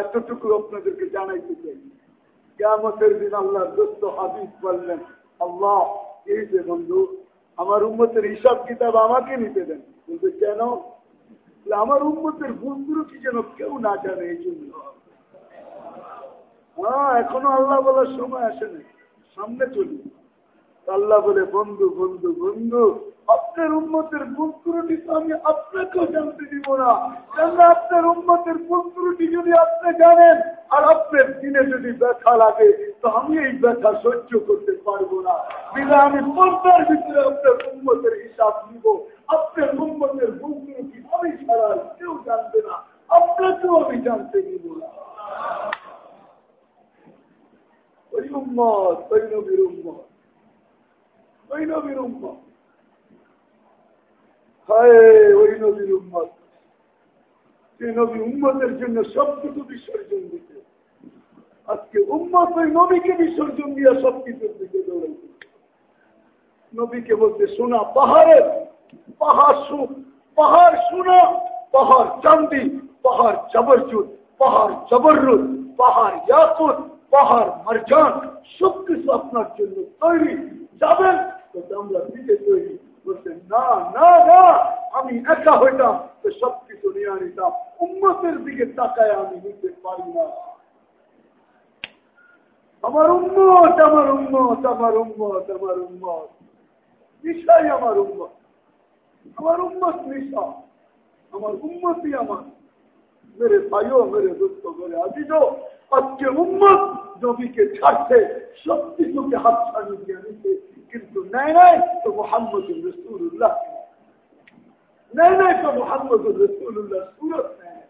Speaker 1: এতটুকু আপনাদেরকে জানাইতে চাই। কেমতের দিন আল্লাহ দোস্ত হাবিব বললেন, আল্লাহ, এই যে বন্ধু, আমার উন্মতের হিসাব কিতাব আমাকে নিতে দেন। বলতে কেন? আমার উন্মতের বন্ধুর কি যেন কেউ না জানে এই জন্য। হ্যাঁ এখনও আল্লাহ বলার সময় আসেনি সামনে চলি। আল্লাহ বলে, বন্ধু বন্ধু বন্ধু আপনার উন্মতের বুনত্রুটি তো আমি আপনাকেও জানতে দিব না। কেন আপনার উন্মতের বুনত্রুটি যদি আপনি জানেন, আর আপনার দিনে যদি ব্যথা লাগে, তো আমি এই ব্যথা সহ্য করতে পারব না। বিনা আমি পর্দার ভিতরে আপনার উন্মতের হিসাব নিব। আপনার উন্মতের বুনত্রুটি আমি ছাড়া কেউ জানবে না। আপনাকেও আমি জানতে দিব না। ওই উম্মত, ওই নবীর উম্মত। ওই নবীর উম্মত। বিসর্জন দিয়া সবকিছুর দিকে নবীকে বলতে, শোনা, পাহাড়ের পাহাড় পাহাড় শোনা, পাহাড় চান্দি, পাহাড় পাহাড় পাহাড় পাহাড় মারজান, সবকিছু আপনার জন্য তৈরি। যাবেন? তো আমরা দিকে তৈরি। বলছেন না না না, আমি একা হইতাম, তো সবকিছু নিয়ে আনিতাম উন্মতের দিকে তাকায় আমি নিতে পারি না। আমার উন্মত আমার উন্মত আমার উন্মত আমার উন্মত নিশাই আমার উন্মত আমার উন্মত নিশা। আমার উন্মতি আমার। মেরে ভাইও, মেরে দুঃখ করে আজিজ আজকে উন্মত নবীকে ছাড়তে সব কিছুকে হাত ছাড়িয়ে দিয়ে নিতে কিন্তু নেয় নাই তো মোহাম্মদ রসুল্লাহ নেয় নাই তো মোহাম্মদ রসুল্লাহ সুরত নেয়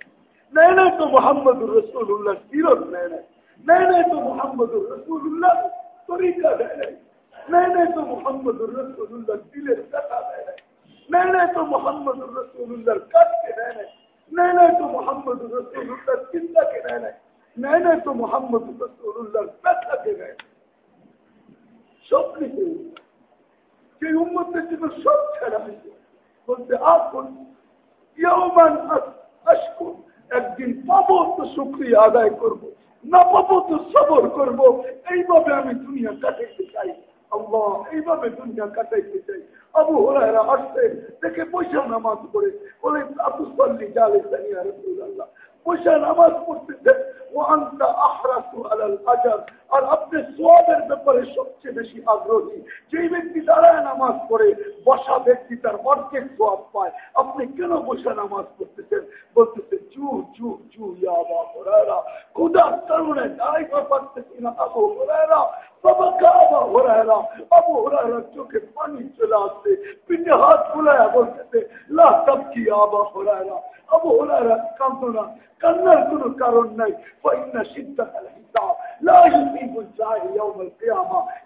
Speaker 1: নেয় নাই তো মোহাম্মদ রসুল্লাহ সিরত নেয় নাই নেয় নাই তো মোহাম্মদ রসুল্লাহ তরিকা দেয় নাই নেয় নাই তো মোহাম্মদ রসুল্লাহ দিলের কথা দেয় নাই নেয় নাই তো মোহাম্মদ রসুল্লাহর কাজকে নেয় নাই নেয় নাই তো মোহাম্মদ রসুল্লাহর চিন্তাকে নেয় নাই নেয় নাই তো মোহাম্মদ রসুল্লাহর ব্যথাকে নেয় সব লিখে সেই উন্মতের জন্য সব ছেড়া হয়েছে। বলতে আসুন ইয়মান আসকুন একদিন পাবো তো শুক্রিয়া আদায় করব। না পাবো তো সবর করব। এইভাবে আমি দুনিয়া কাটাইতে চাই। আল্লাহ, এইভাবে দুনিয়া কাটাইতে চাই। আবু হরাইরা আসছে, দেখে পয়সা নামাজ পড়ে। বলে আবু সল্লি জালে রসুল আল্লাহ পয়সা নামাজ পড়তেছে ও আন্তা আহরাস আলাল আজার আর আপনি সোয়াবের ব্যাপারে সবচেয়ে বেশি আগ্রহী। যেই ব্যক্তি দাঁড়ায় নামাজ পড়ে, বসা ব্যক্তি তার অর্ধেক সোয়াব পায়। আপনি কেন বসে নামাজ পড়তেছেন? বলতেছে, চু চু চু ইয়াবা খুদার কারণে দাঁড়াইতে পারতেছি না আবু হরারা চোখে পানি চলে আসছে। পিঠে হাত ফুলায় বলতেছে কি আবা হরারা আবু হরারা কান্দো কান্নার কোনো কারণ নাই। ফাইন্না সিদ্ধা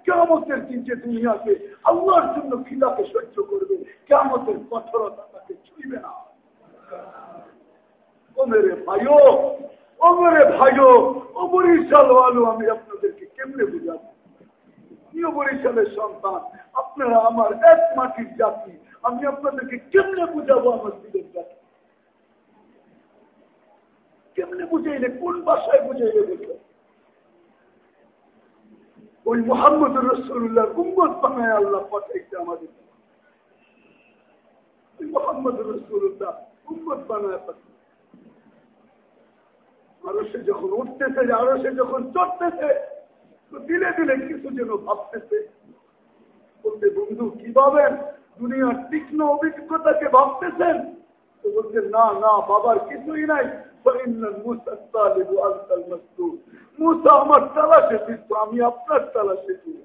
Speaker 1: কেমতের দিন যে দুনিয়াতে আল্লাহর জন্য খিদাকে সহ্য করবে কেমতের কঠোরতা তাকে ছুঁইবে না ও মেরে ভাইও ও মেরে আলু আমি আপনাদেরকে কেমনে বুঝাবো বরিশালের সন্তান আপনারা আমার এক মাটির জাতি আমি আপনাদেরকে কেমনে বুঝাবো আমার দিদের জাতি কেমনে বুঝাইলে কোন ভাষায় বুঝাইলে বুঝলো ওই মোহাম্মদ রসুল্লাহ উম্মত বানায় আল্লাহ পাঠাইছে আমাদের। যখন উঠতেছে, আরও সে যখন চড়তেছে, তো দিলে দিলে কিছু যেন ভাবতেছে। বলতে বন্ধু, কি ভাবেন? দুনিয়ার তীক্ষ্ণ অভিজ্ঞতাকে ভাবতেছেন? তো বলছে, না না বাবার কিছুই নাই। আমার তালাশে ফিরত আমি আপনার তালাশে ফিরি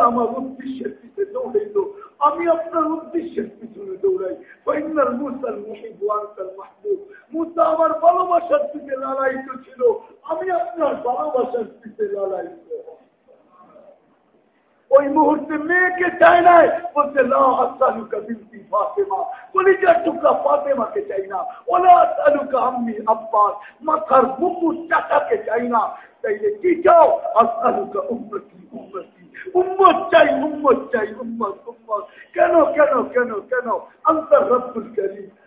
Speaker 1: আমার উদ্দেশ্যের পিছিয়ে দৌড়াইত আমি আপনার উদ্দেশ্যের পিছনে দৌড়াই ফাইনাল মুসাল মুহিব আনতাল মাহবুব মুসা আমার ভালোবাসার পিছিয়ে লালায়িত ছিল আমি আপনার ভালোবাসার পিছিয়ে লালায়িত ওই মুহূর্তে মেয়েকে চায় নাই। বলতে লালুকা বিনতি ফাতেমা। কলিজার টুকরা ফাতেমাকে চাই না। ওলা তালুকা আম্মি আব্বাস। মাথার মুকুট চাচাকে চাই না। তাইলে কি চাও? আসালুকা উন্নতি উন্নতি উম্মত চাই উম্মত চাই, উম্মত উম্মত। কেন কেন কেন কেন? আন্তর রব্বুল করিম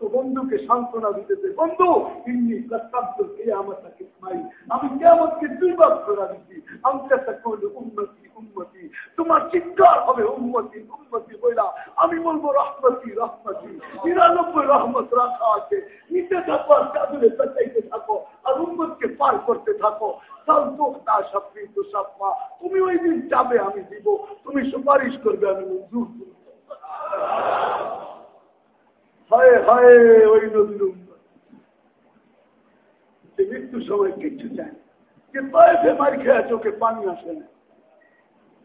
Speaker 1: তো বন্ধুকে সান্ত্বনা দিতেছে বন্ধু, ইন্নি কস্তাব্দুল কিয়ামত ইসমাইল, আমি কিয়ামতকে দুইবার ধরা দিচ্ছি আমি তাকুল উম্মতি উম্মতি, তোমার চিৎকার হবে উম্মতি উম্মতি বইলা আমি বলব রহমতি রহমতি, নিরানব্বই রহমত রাখা আছে। নিতে থাকো আর চাদুরে পেঁচাইতে থাকো আর উম্মতকে পার করতে থাকো। তুমি ওই দিন যাবে আমি দিব। তুমি সুপারিশ করবে আমি মঞ্জুর হায় ওই নদীর সময় কিচ্ছু চায় যে মার খেয়ে চোখে পানি আসে না।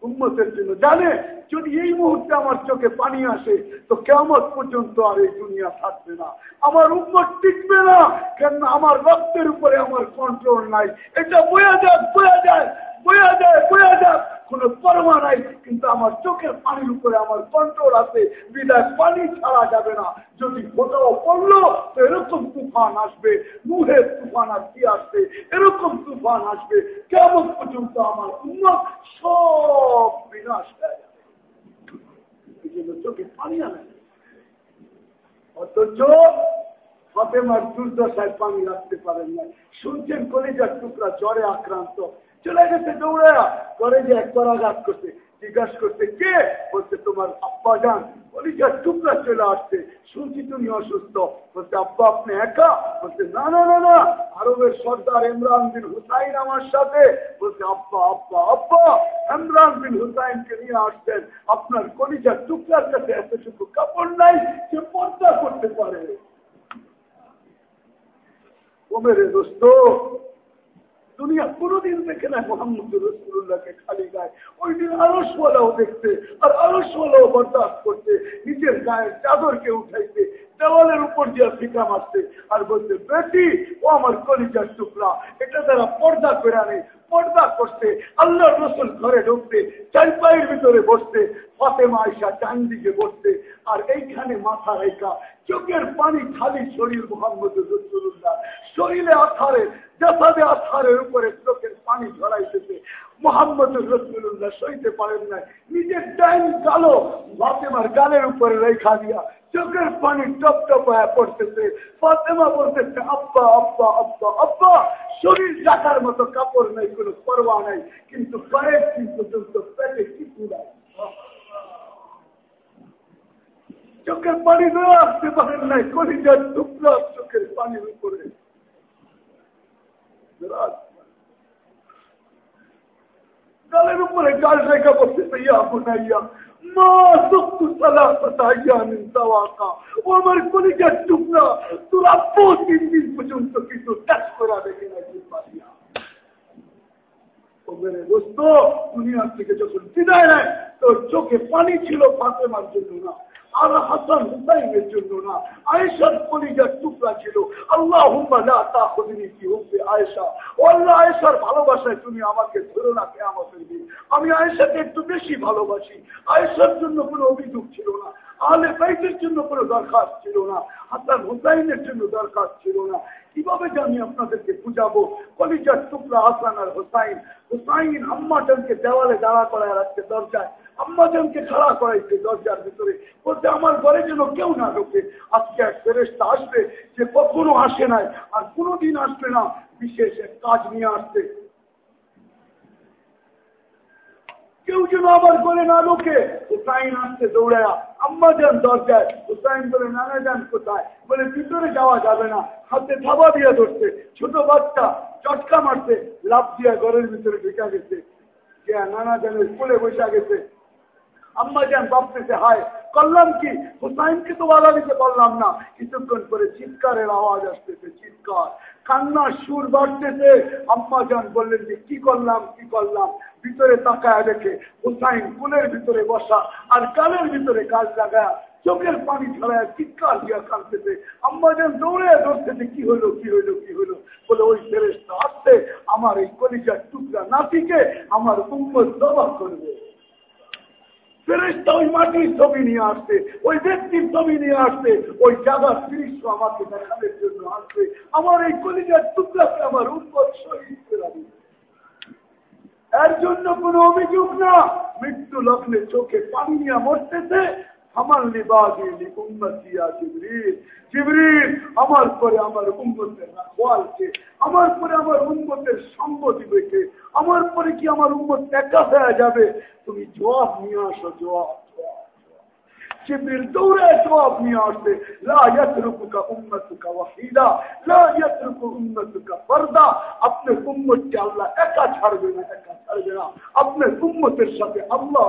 Speaker 1: উন্মতের জন্য জানে, যদি এই মুহূর্তে আমার চোখে পানি আসে, তো কেমন পর্যন্ত আর এই দুনিয়া থাকবে না। আমার উন্মত টিকবে না কেন আমার রক্তের উপরে আমার কন্ট্রোল নাই। এটা বয়া যাক, বয়া যায় বয়া যায় বয়া যাক কোন পরমা নাই, কিন্তু আমার চোখের পানির উপরে আমার কন্ট্রোল আছে। বিদায়, পানি ছাড়া যাবে না। যদি ফোটাও পড়ল, তো এরকম তুফান আসবে। মুহের তুফান কি আসবে? এরকম তুফান আসবে। কেমন পর্যন্ত আমার উন্নত সব বিনাশ হয়ে যাবে। চোখে পানি আনে। অথচ ফতেমার দুর্দশায় পানি রাখতে পারেন না শুনছেন কলিজার টুকরা জ্বরে আক্রান্ত। চলে গেছে দৌড়া করে যে একবার আঘাত করছে, জিজ্ঞাসা করতে কে? বলছে, তোমার আব্বা যান কলিজার টুকরা চলে আসছে, শুনছি তুমি অসুস্থ। বলছে, আব্বা, আপনি একা? বলছে, না না না না। আরবের সর্দার ইমরান বিন হুসাইন আমার সাথে। বলছে, আব্বা আব্বা আব্বা, ইমরান বিন হুসাইনকে নিয়ে আসছেন। আপনার কলিজার টুকরার কাছে এতটুকু কাপড় নাই যে পর্দা করতে পারে। ও দোস্ত দুনিয়া কোনোদিন দেখে না মোহাম্মদ রসুল্লাহকে খালি গায়ে। ওই দিন আলসওয়ালাও দেখতে, আর আলসওয়ালাও বরদাস্ত করতে, নিজের গায়ের চাদরকে উঠাইতে, দেওয়ালের উপর দিয়ে ফিকা মারতে, আর বলতে, বেটি, ও আমার কলিজার টুকরা, এটা তারা পর্দা করে আনে পর্দা করতে আল্লাহ রসুল ঘরে ঢুকতে চার পায়ের ভিতরে বসতে ফতেমা আয়সা ডান দিকে বসতে আর এইখানে মাথা রেখা, চোখের পানি খালি শরীর মোহাম্মদ রসুল্লাহ শরীরে আথারে জাসাদে আথারের উপরে চোখের পানি ঝরাইতেছে, মোহাম্মদ রসুল্লাহ সইতে পারেন না নিজের ডাইন গালো ফাতেমার গালের উপরে রেখা দিয়া চোখের পানি টপ টপ হয়ে পড়তেছে। ফাতেমা বলতেছে, আব্বা আব্বা আব্বা আব্বা, শরীর রাখার মতো, কাপড় নেই, কোনো পরোয়া নেই, কিন্তু কয়েক দিন পর্যন্ত পেটে কিছু নাই চোখের পানি ধরে আসতে পারেন নাই, কলিজার টুকরা চোখের পানির উপরে। গালের উপরে গাল রেখা বসতেছে ইয়া বুনাইয়া মা দুঃখ ও আমার কলিজার টুকরা। তোর আব্বু তিন দিন পর্যন্ত কিছু ট্যাক্স করা দেখে না পারিয়া দোস্ত, দুনিয়ার থেকে যখন বিদায় নেয়, তোর চোখে পানি ছিল ফাতেমার জন্য আর হাসান হুসাইনের জন্য না, আয়েশার কলিজার টুকরা ছিল। আল্লাহ কি হোক আয়েশা। ও আল্লাহ, আয়েশার ভালোবাসায় তুমি আমাকে ধরো না কে আমাদের আমি আয়েশাকে একটু বেশি ভালোবাসি। আয়েশার জন্য কোনো অভিযোগ ছিল না। আহলে বাইতের জন্য কোনো দরকার ছিল না। হাসান হুসাইনের জন্য দরকার ছিল না। কীভাবে আমি আপনাদেরকে বুঝাবো? কলিজার টুকরা হাসান আর হুসাইন। হুসাইন আম্মাটানকে দেওয়ালে দাঁড়া করায় রাখতে দরজায় আম্মাজানকে খাড়া করাইছে দরজার ভিতরে। বলতে আমার ঘরে যেন কেউ না ঢোকে। আজকে এক ফেরেস্তা আসবে যে কখনো আসে নাই আর কোনোদিন আসবে না। বিশেষ এক কাজ নিয়ে আসবে। কেউ যেন আবার বলে না লোকে হুসাইন আসতে দৌড়ায়া। আম্মা যান দরজায়, হুসাইন বলে, নানা যান কোথায়? বলে, ভিতরে যাওয়া যাবে না। হাতে থাবা দিয়ে ধরছে। ছোট বাচ্চা চটকা মারছে। লাভ দিয়া ঘরের ভিতরে ঢেকা গেছে। নানা জানের স্কুলে বসে গেছে। আম্মা যান ভাবতেছে হায়, করলাম কি? হুসাইনকে তো বাধা দিতে পারলাম না। কিছুক্ষণ করে চিৎকারের আওয়াজ আসতেছে, চিৎকার। কান্নার সুর বাড়তেছে। আম্মা যান বললেন যে, কি করলাম কি করলাম? ভিতরে তাকায় দেখে হুসাইন কুলের ভিতরে বসা আর কালের ভিতরে কাজ লাগা চোখের পানি ছড়ায় চিৎকার দিয়া কাঁদতেছে। আম্মা যেন দৌড়ে ধরতেছে কি হলো, কি হইল কি হইল বলে, ওই ফেরেস্তা আসতে আমার এই কলিজার টুকরা নাতিকে আমার উম্মত দবা করবে। ফেরেস্তা ওই মাটির ছবি নিয়ে আসছে, ওই ব্যক্তির ছবি নিয়ে আসছে, ওই জায়গার দৃশ্য আমাকে দেখানোর জন্য আসবে আমার এই কলিজার টুকরাকে আমার উন্মত শহীদ করে এর জন্য কোন অভিযোগ না। মৃত্যু লগ্নে চোখে পানি নিয়ে মরতেছে আমার পরে আমার উন্মতের রাখওয়ালকে আমার পরে আমার উন্মতের সঙ্গ দিবে আমার পরে কি আমার উন্মত একা হয়ে যাবে? তুমি জবাব নিয়ে আসো, জবাব আপনার উম্মতকে ছাড়বে না, একা ছাড়বে না। উম্মতের সাথে আল্লাহ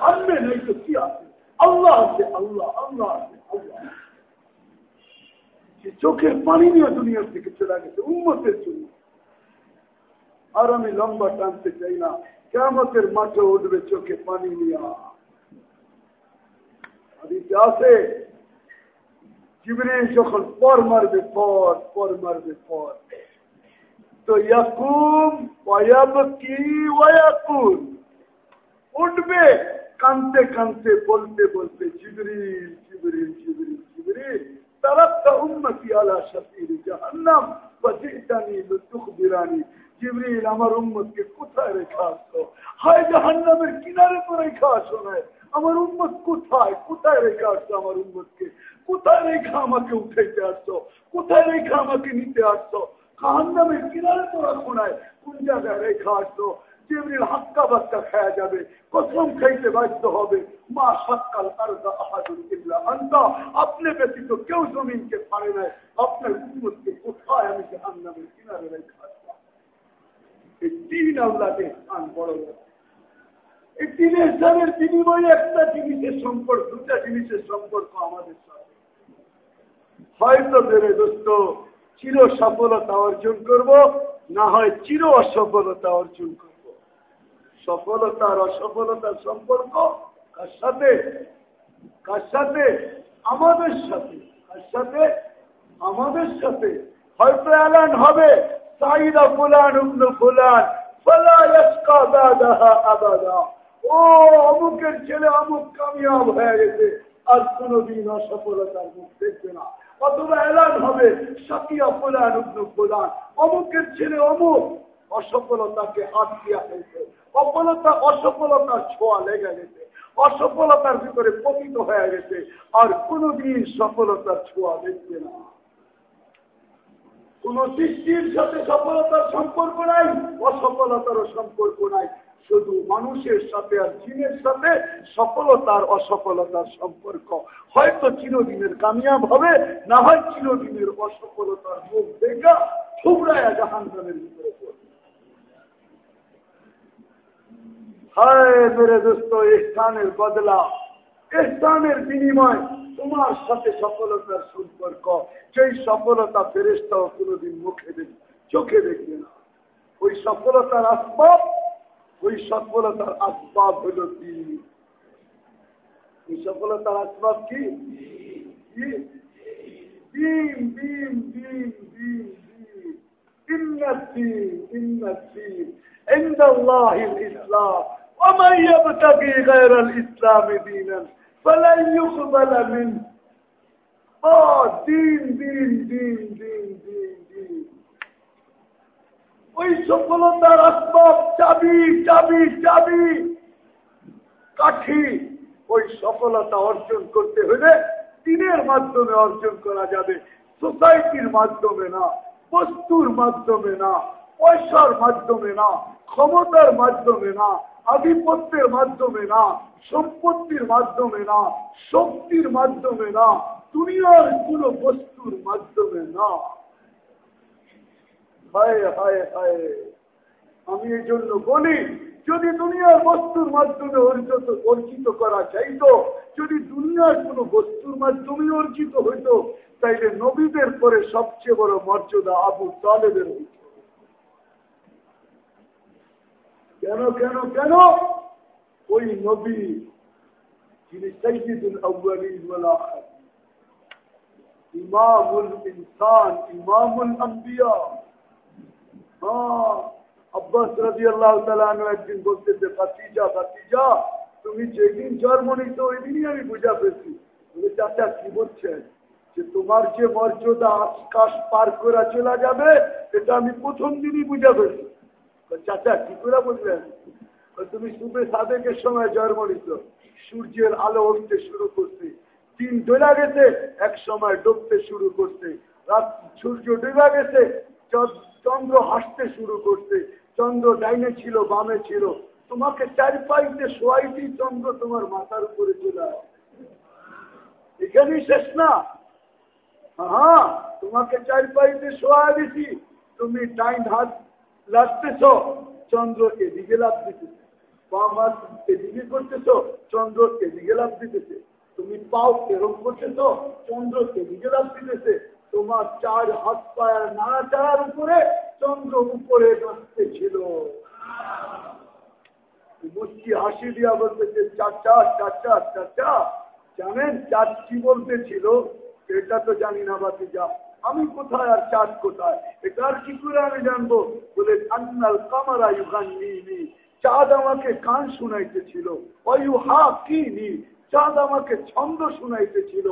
Speaker 1: আপনি নেই কি আছে আল্লাহ আছে আল্লাহ। আল্লাহ আছে আল্লাহ চোখের পানি নিয়ে দুনিয়ার থেকে চলে গেছে উন্মতের জন্য। আর আমি লম্বা টানতে চাই না কেমতের মাঠে উঠবে চোখে পানি নিয়ে। আছে জীবনে যখন পর মারবে, পর পর মারবে, পর। তো ইয়াকুম ওয়াকুল উঠবে। কানতে কানতে, বলতে বলতে জিবরিল জিবরিল জিবরিল জিবরিল তারাক্তা উম্মতি আলা শাফির জাহান্নাম ওয়াজিতানি লিতুখবিরানি। জিবরিল, আমার উম্মতকে কোথায় রেখে আসছো? হায় জাহান্নামের কিনারে তো রেখে আসো নাই। আমার উম্মত কোথায়? কোথায় রেখে আসছো আমার উম্মতকে? কোথায় রেখে আমাকে উঠাইতে আসছো? কোথায় রেখে আমাকে নিতে আসছো? জাহান্নামের কিনারে তো রাখো নাই। কোন জায়গায় রেখে আসছো? জিবরিল হাক্কা বাক্কা খায়া যাবে, কসম খাইতে বাধ্য হবে। মা সকাল আপনি ব্যতীত কেউ জমিনকে পারে আপনার কোথায় আমি এই তিন আল্লাহকে স্থান বড় এই তিন স্থানের বিনিময়ে একটা জিনিসের সম্পর্ক, দুটা জিনিসের সম্পর্ক আমাদের সাথে। হয়তো বেড়ে দোস্ত, চির সফলতা অর্জন করব, না হয় চির অসফলতা অর্জন করব। সফলতা আর অসফলতার সম্পর্ক কার সাথে? কার সাথে? আমাদের সাথে। কার সাথে? আমাদের সাথে। হয়তো এলান হবে, সাইদা ফুলান উগ্ন ফুলান ও, অমুকের ছেলে অমুক কামিয়াব হয়ে গেছে। আর কোনদিন অসফলতার মুখ দেখবে না। অথবা এলান হবে, সাকিয়া ফুলান উগ্ন ফুলান। অমুকের ছেলে অমুক, অসফলতাকে দিয়া হয়েছে সফলতা অসফলতার ছোঁয়া লেগে গেছে। অসফলতার ভিতরে পতিত হয়ে গেছে। আর কোনদিন সফলতার ছোঁয়া দেখবে না। কোন সৃষ্টির সাথে সফলতার সম্পর্ক নাই, অসফলতারও সম্পর্ক নাই। শুধু মানুষের সাথে আর জিনের সাথে সফলতার, অসফলতার সম্পর্ক। হয়তো চিরদিনের কামিয়াব হবে, না হয় চিরদিনের অসফলতার মুখ দেখা থুবড়ায় জাহান ভিতরে হায় মেরে দোস্ত স্থানের বদলা স্থানের বিনিময়, তোমার সাথে সফলতার সম্পর্ক। সেই সফলতা ফেরেস্তাও কোনোদিন মুখে দেখবে চোখে দেখবে না। ওই সফলতার আসবাব, ওই সফলতার আসবাব হইল দিন এই সফলতার আসবাব কি? দিন দিন দিন দিন দিন। ইন্নাদ্দিন ইন্নাদ্দিন ইন্দাল্লাহিল ইসলাম। ومن يبتغي غير الإسلام دينا فلن يقبل منه দিন দিন দিন দিন দিন দিন ওই সফলতার আসবাব চাবি চাবি চাবি কাঠি ওই সফলতা অর্জন করতে হলে দিনের মাধ্যমে অর্জন করা যাবে সোসাইটির মাধ্যমে না বস্তুর মাধ্যমে না পয়সার মাধ্যমে না, ক্ষমতার মাধ্যমে না, আধিপত্যের মাধ্যমে না, সম্পত্তির মাধ্যমে না, শক্তির মাধ্যমে না, দুনিয়ার কোন বস্তুর মাধ্যমে না। হায় হায় হায়। আমি এই জন্য বলি, যদি দুনিয়ার বস্তুর মাধ্যমে অর্জিত অর্জিত করা চাইত যদি দুনিয়ার কোন বস্তুর মাধ্যমে অর্জিত হইত, তাইলে নবীদের পরে সবচেয়ে বড় মর্যাদা আবু তালেবের হইত। কেন কেন কেন? ওই নবী, যিনি সৈয়দুল আউ্বালিন ওয়ালা ইমামুল ইনসান, ইমামুল আম্বিয়া। হ্যাঁ আব্বাস রাজি আল্লাহ তালু একদিন বলতেছে ভাতিজা ভাতিজা তুমি যেদিন জন্ম নিত ওই দিনই আমি বুঝা পেয়েছি। চাচা, কি বলছেন? যে তোমার যে মর্যাদা আকাশ পার করা চলে যাবে, এটা আমি প্রথম দিনই বুঝা পেয়েছি। চাচা, কি করে বললেন তুমি সুবে সাদেকের সময় জন্ম নিত সূর্যের আলো উঠতে শুরু করতে দিন ডোলা গেছে, এক সময় ডুবতে শুরু করতে রাত সূর্য ডোলা গেছে, চন্দ্র হাসতে শুরু করতে চন্দ্র ডাইনে ছিল, বামে ছিল। তোমাকে চার পাইতে শোয়াইতেই চন্দ্র তোমার মাথার উপরে চলে এখানেই শেষ না? হ্যাঁ তোমাকে চার পাইতে শোয়া দিছি। তুমি ডাইন হাত লাগতেছ চন্দ্র এদিকে লাভ দিতেছে। বাম হাত এদিকে করতেছ? চন্দ্র এদিকে লাভ দিতেছে। তুমি পাও এরম করতেছ? চন্দ্র এদিকে লাভ দিতেছে। তোমার চার হাত পায়ের নাড়াচাড়ার উপরে চন্দ্র উপরে নাচতে ছিল মুচকি হাসি দিয়া বলতেছে চাচা চাচা চাচা জানেন চাঁদ কি বলতেছিল? এটা তো জানি না, বাতি যা। আমি কোথায় আর চাঁদ কোথায়? এটা আর কি করে আমি জানব? বলে কান্নাল কামারা ইউখান নি চাঁদ আমাকে গান শুনাইতেছিল। অয়ু হা কি নি চাঁদ আমাকে ছন্দ শুনাইতেছিল।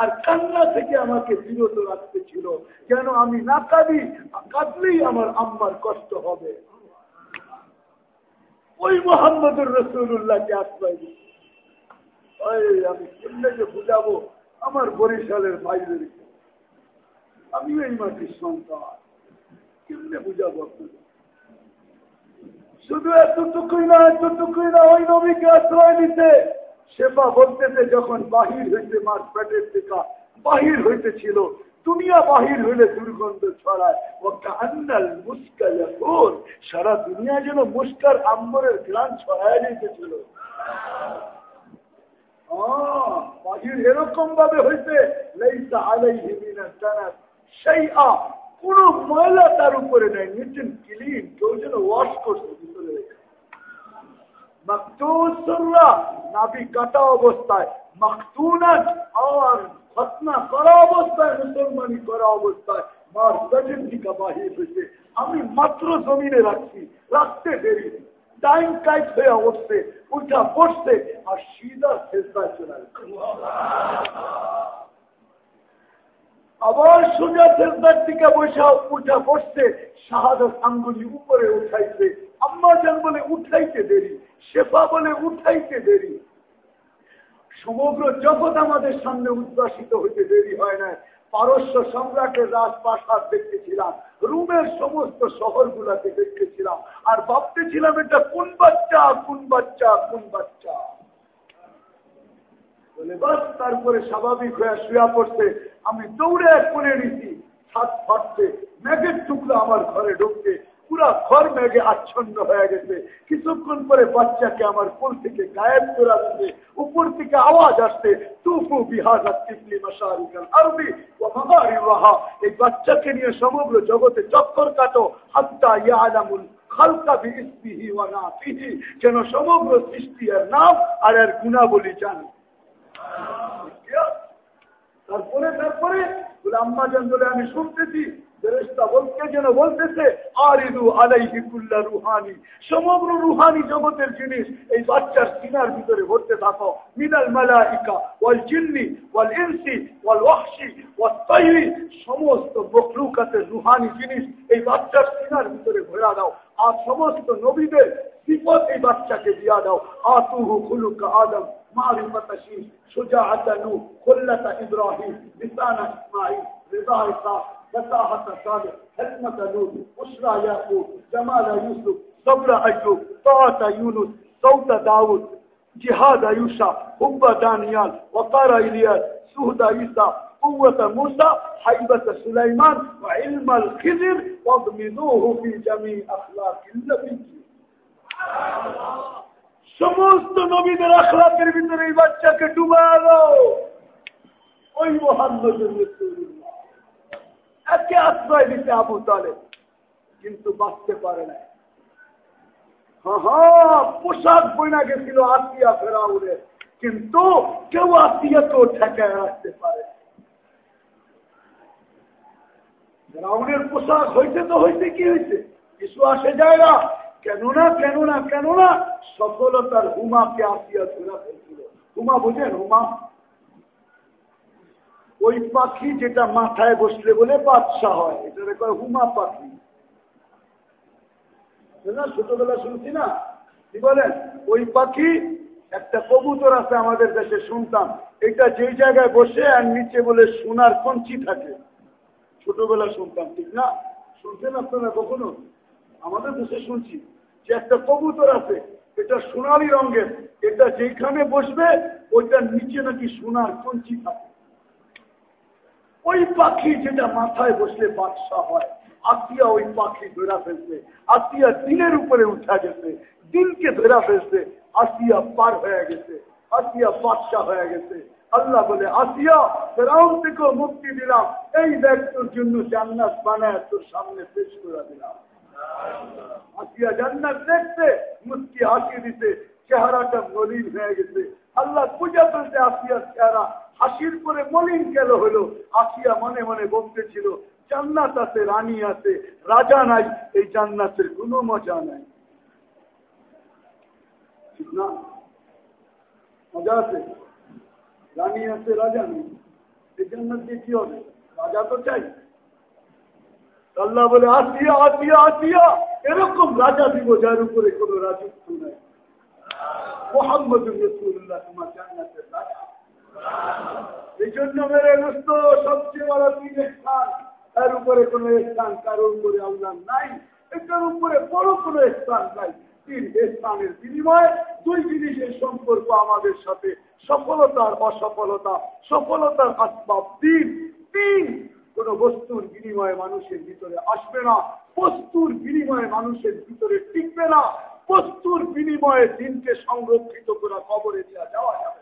Speaker 1: আর কান্না থেকে আমাকে বিরত রাখতেছিল। কেন আমি না কাঁদি কাঁদলেই আমার আম্মার কষ্ট হবে। ওই মোহাম্মদুর রসুল্লাহকে আশ্রয় দিচ্ছি আমি কেমনে যে বুঝাবো? আমার বরিশালের ভাইদেরকে আমিও এই মাটির সন্তান। কেমনে বুঝাবো আপনাদের? শুধু এতটুকুই না এতটুকুই না, ওই নবীকে আশ্রয় দিতে সেবা বলতেছে, যখন বাহির হইতে মার পেটের টেকা বাহির হইতেছিল, দুনিয়া বাহির হইলে দুর্গন্ধ ছড়ায়। ও কান্নাল মুস্কাল সারা দুনিয়া যেন মুস্কার আম্বরের গ্রান ছড়ায় যেতেছিল এরকম ভাবে হইতে সেই আ কোন ময়লা তার উপরে নেই নিচেন ক্লিন, কেউ যেন ওয়াশ করছে ভিতরে নাবি কাটা অবস্থায় করা অবস্থায়, মুসলমানি করা অবস্থায়, মার বাহির হয়েছে আমি মাত্র জমিনে রাখছি, রাখতে দেরি। টাইম টাইট হয়ে উঠছে উঠা পড়ছে আর সিধা শেষদায় চলে আবার সোজা শেষদার দিকে বসা উঠা পড়ছে শাহাদ আঙ্গুলি উপরে উঠাইছে আম্মা যান বলে উঠাইতে দেরি, শেফা বলে উঠাইতে দেরি। সমগ্র জগৎ আমাদের সামনে উদ্ভাসিত হইতে দেরি হয় না পারস্য সম্রাটের রাজপ্রাসাদ দেখতেছিলাম। রুমের সমস্ত শহরগুলাকে দেখতেছিলাম। আর ভাবতেছিলাম এটা কোন বাচ্চা কোন বাচ্চা কোন বাচ্চা। বলে, বাস, তারপরে স্বাভাবিক হয়ে শুয়া পড়ছে। আমি দৌড়ে এক করে নিছি। ছাদ ফাটতে ম্যাগের টুকরা আমার ঘরে ঢুকছে। পুরা ঘর মেঘে আচ্ছন্ন হয়ে গেছে। কিছুক্ষণ পরে বাচ্চাকে আমার কোল থেকে গায়েব করে দিতে উপর থেকে আওয়াজ আসছে তুফু বিহার এই বাচ্চাকে নিয়ে সমগ্র জগতে চক্কর কাটো। হাত্তা ইয়া আলামুল খালকা ওয়া না যেন সমগ্র সৃষ্টি এর নাম আর এর গুণাবলী জানে। তারপরে তারপরে আম্মা জান আমি শুনতেছি। ফেরেস্তা বলতে যেন বলতেছে আরিদু আলাইহি কুল্লা রুহানি সমগ্র রুহানি জগতের জিনিস এই বাচ্চার সিনার ভিতরে ভরতে থাকো মিনাল মালাইকা ওয়াল জিন্নি ওয়াল ইনসি ওয়াল ওয়াহশি ওয়াল তাইরি সমস্ত মখলুকাতের রুহানি জিনিস এই বাচ্চার সিনার ভিতরে ভরা দাও আর সমস্ত নবীদের বিপদ এই বাচ্চাকে দিয়া দাও আতুহু খুলুকা আদম معرفة شيء شجاعة نوح خلة إبراهيم لسان إسماعيل رضا إسحاق فصاحة صالح حكمة نوح بشرى يعقوب جمال يوسف صبر أيوب طاعة يونس صوت داود جهاد يوشع حب دانيال وقار إلياس سهد عيسى قوة موسى حيبة سليمان وعلم الخضر واضمنوه في جميع أخلاق النبي সমস্ত নবীদের আখলাকের ভিতরে এই বাচ্চাকে ডুবালো ওই মোহাম্মদের মৃত্যু একে আশ্রয় দিতে আবু তালে কিন্তু বাঁচতে পারে না পোশাক বইনা গেছিল আত্মীয়া ফেরাউনের, কিন্তু কেউ আত্মীয়াকেও ঠেকায় রাখতে পারে ফেরাউনের পোশাক হইতে তো হইতে কি হয়েছে কিছু আসে যায় না। কেননা কেননা কেননা, সফলতার হুমাকে আত্মীয়া ধরা ফেলছিল হুমা বুঝেন, হুমা ওই পাখি যেটা মাথায় বসলে বলে বাদশা হয়। এটা কয় হুমা পাখি। না ছোটবেলা শুনছি না? কি বলেন? ওই পাখি, একটা কবুতর আছে আমাদের দেশে শুনতাম। এটা যেই জায়গায় বসে আর নিচে বলে সোনার কঞ্চি থাকে। ছোটবেলা শুনতাম, ঠিক না? শুনছেন আপনারা কখনো? আমাদের দেশে শুনছি যে একটা কবুতর আছে, এটা সোনালি রঙের। এটা যেখানে বসবে, ওইটার নিচে নাকি সোনার কঞ্চি থাকে। ওই পাখি যেটা মাথায় বসলে বাদশাহ হয় আত্মীয় ওই পাখি ধরা ফেলছে আত্মীয় দিনের উপরে উঠা গেছে, দিনকে ধরা ফেলছে আসিয়া পার হয়ে গেছে আসিয়া বাদশাহ হয়ে গেছে। আল্লাহ বলে আসিয়া ফেরাউন থেকেও মুক্তি দিলাম, এই তোর জন্য জান্নাত বানায়, তোর সামনে পেশ করে দিলাম। আসিয়া জান্নাত দেখতে, মুক্তি হাসি দিতে, চেহারাটা মলিন হয়ে গেছে। আল্লাহ পূজা করতে আসিয়ার চেহারা হাসির পরে মলিন কেন হলো? আসিয়া মনে মনে বলতেছিল জান্নাত আছে রানী আছে, রাজা নাই, এই জান্নাতের কোনো মজা নাই। ঠিক না? মজা আছে? রানী আছে, রাজা এই জান্নাত দিয়ে কি হবে? রাজা তো চাই। আল্লাহ বলে, আসিয়া আসিয়া আসিয়া, এরকম রাজা দিব যার উপরে কোন রাজত্ব নাই। মোহাম্মদ রসুল্লাহ, তোমার জান্নাতের রাজা। এই জন্য মেরে দোস্ত সবচেয়ে বড় তিন স্থান। তার উপরে কোন স্থান কারোর উপরে আল্লাহ নাই, এটার উপরে বড় কোন স্থান নাই। তিন স্থানের বিনিময়ে দুই জিনিসের সম্পর্ক আমাদের সাথে, সফলতার অসফলতা, সফলতার আসবাব তিন তিন, কোন বস্তুর বিনিময়ে মানুষের ভিতরে আসবে না, বস্তুর বিনিময়ে মানুষের ভিতরে টিকবে না, বস্তুর বিনিময়ে দিনকে সংরক্ষিত করা কবরে দেওয়া যাওয়া যাবে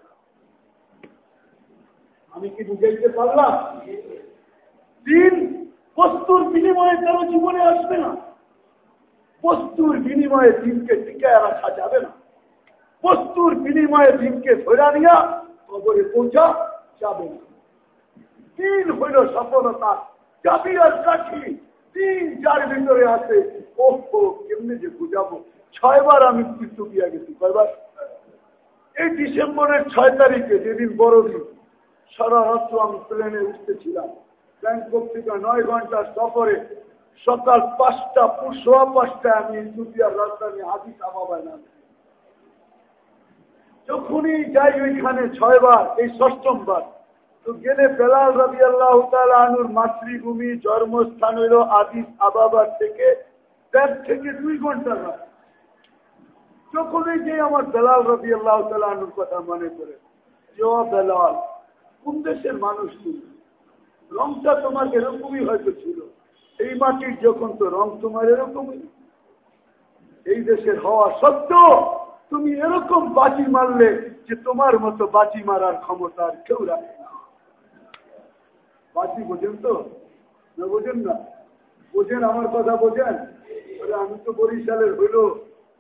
Speaker 1: আমি কি বুঝাইতে পারলাম? দিন বস্তুর বিনিময়ে কারও জীবনে আসবে না। বস্তুর বিনিময়ে দিনকে টিকায় রাখা যাবে না। বস্তুর বিনিময়ে দিনকে ধরা নিয়া কবরে পৌঁছা যাবে না। তিন হইল সফলতা চাবি আর কাঠি। তিন যার ভিতরে আছে ও কেমনি যে বুঝাবো? ছয়বার আমি মৃত্যু দিয়া গেছি, কয়বার? এই ডিসেম্বরের ছয় তারিখে যেদিন বড়দিন সারা রাত্র আমি প্লেনে উঠতেছিলাম ব্যাংকক থেকে নয় ঘণ্টা সফরে সকাল পাঁচটা সোয়া পাঁচটায় আমি ইথিওপিয়ার রাজধানী আদিস আবাবায় নামছি। যখনই যাই ওইখানে ছয়বার, এই ষষ্ঠমবার, তো গেলে বেলাল রবি আল্লাহ আনুর মাতৃভূমি, জন্মস্থান হইল আদিস আবাবার থেকে দেড় থেকে দুই ঘণ্টা না যখনই যে আমার বেলাল রবি আল্লাহ আনুর কথা মনে করে যে বেলাল কোন দেশের মানুষ তুমি? রংটা তোমার এরকমই হয়তো ছিল। এই মাটির যখন তো রং তোমার এরকমই। এই দেশের হওয়া সত্ত্বেও তুমি এরকম বাজি মারলে যে তোমার মতো বাজি মারার ক্ষমতা আর কেউ রাখে না। বাজি বোঝেন তো? না বোঝেন না? বোঝেন, আমার কথা বোঝেন? আমি তো বরিশালের হইল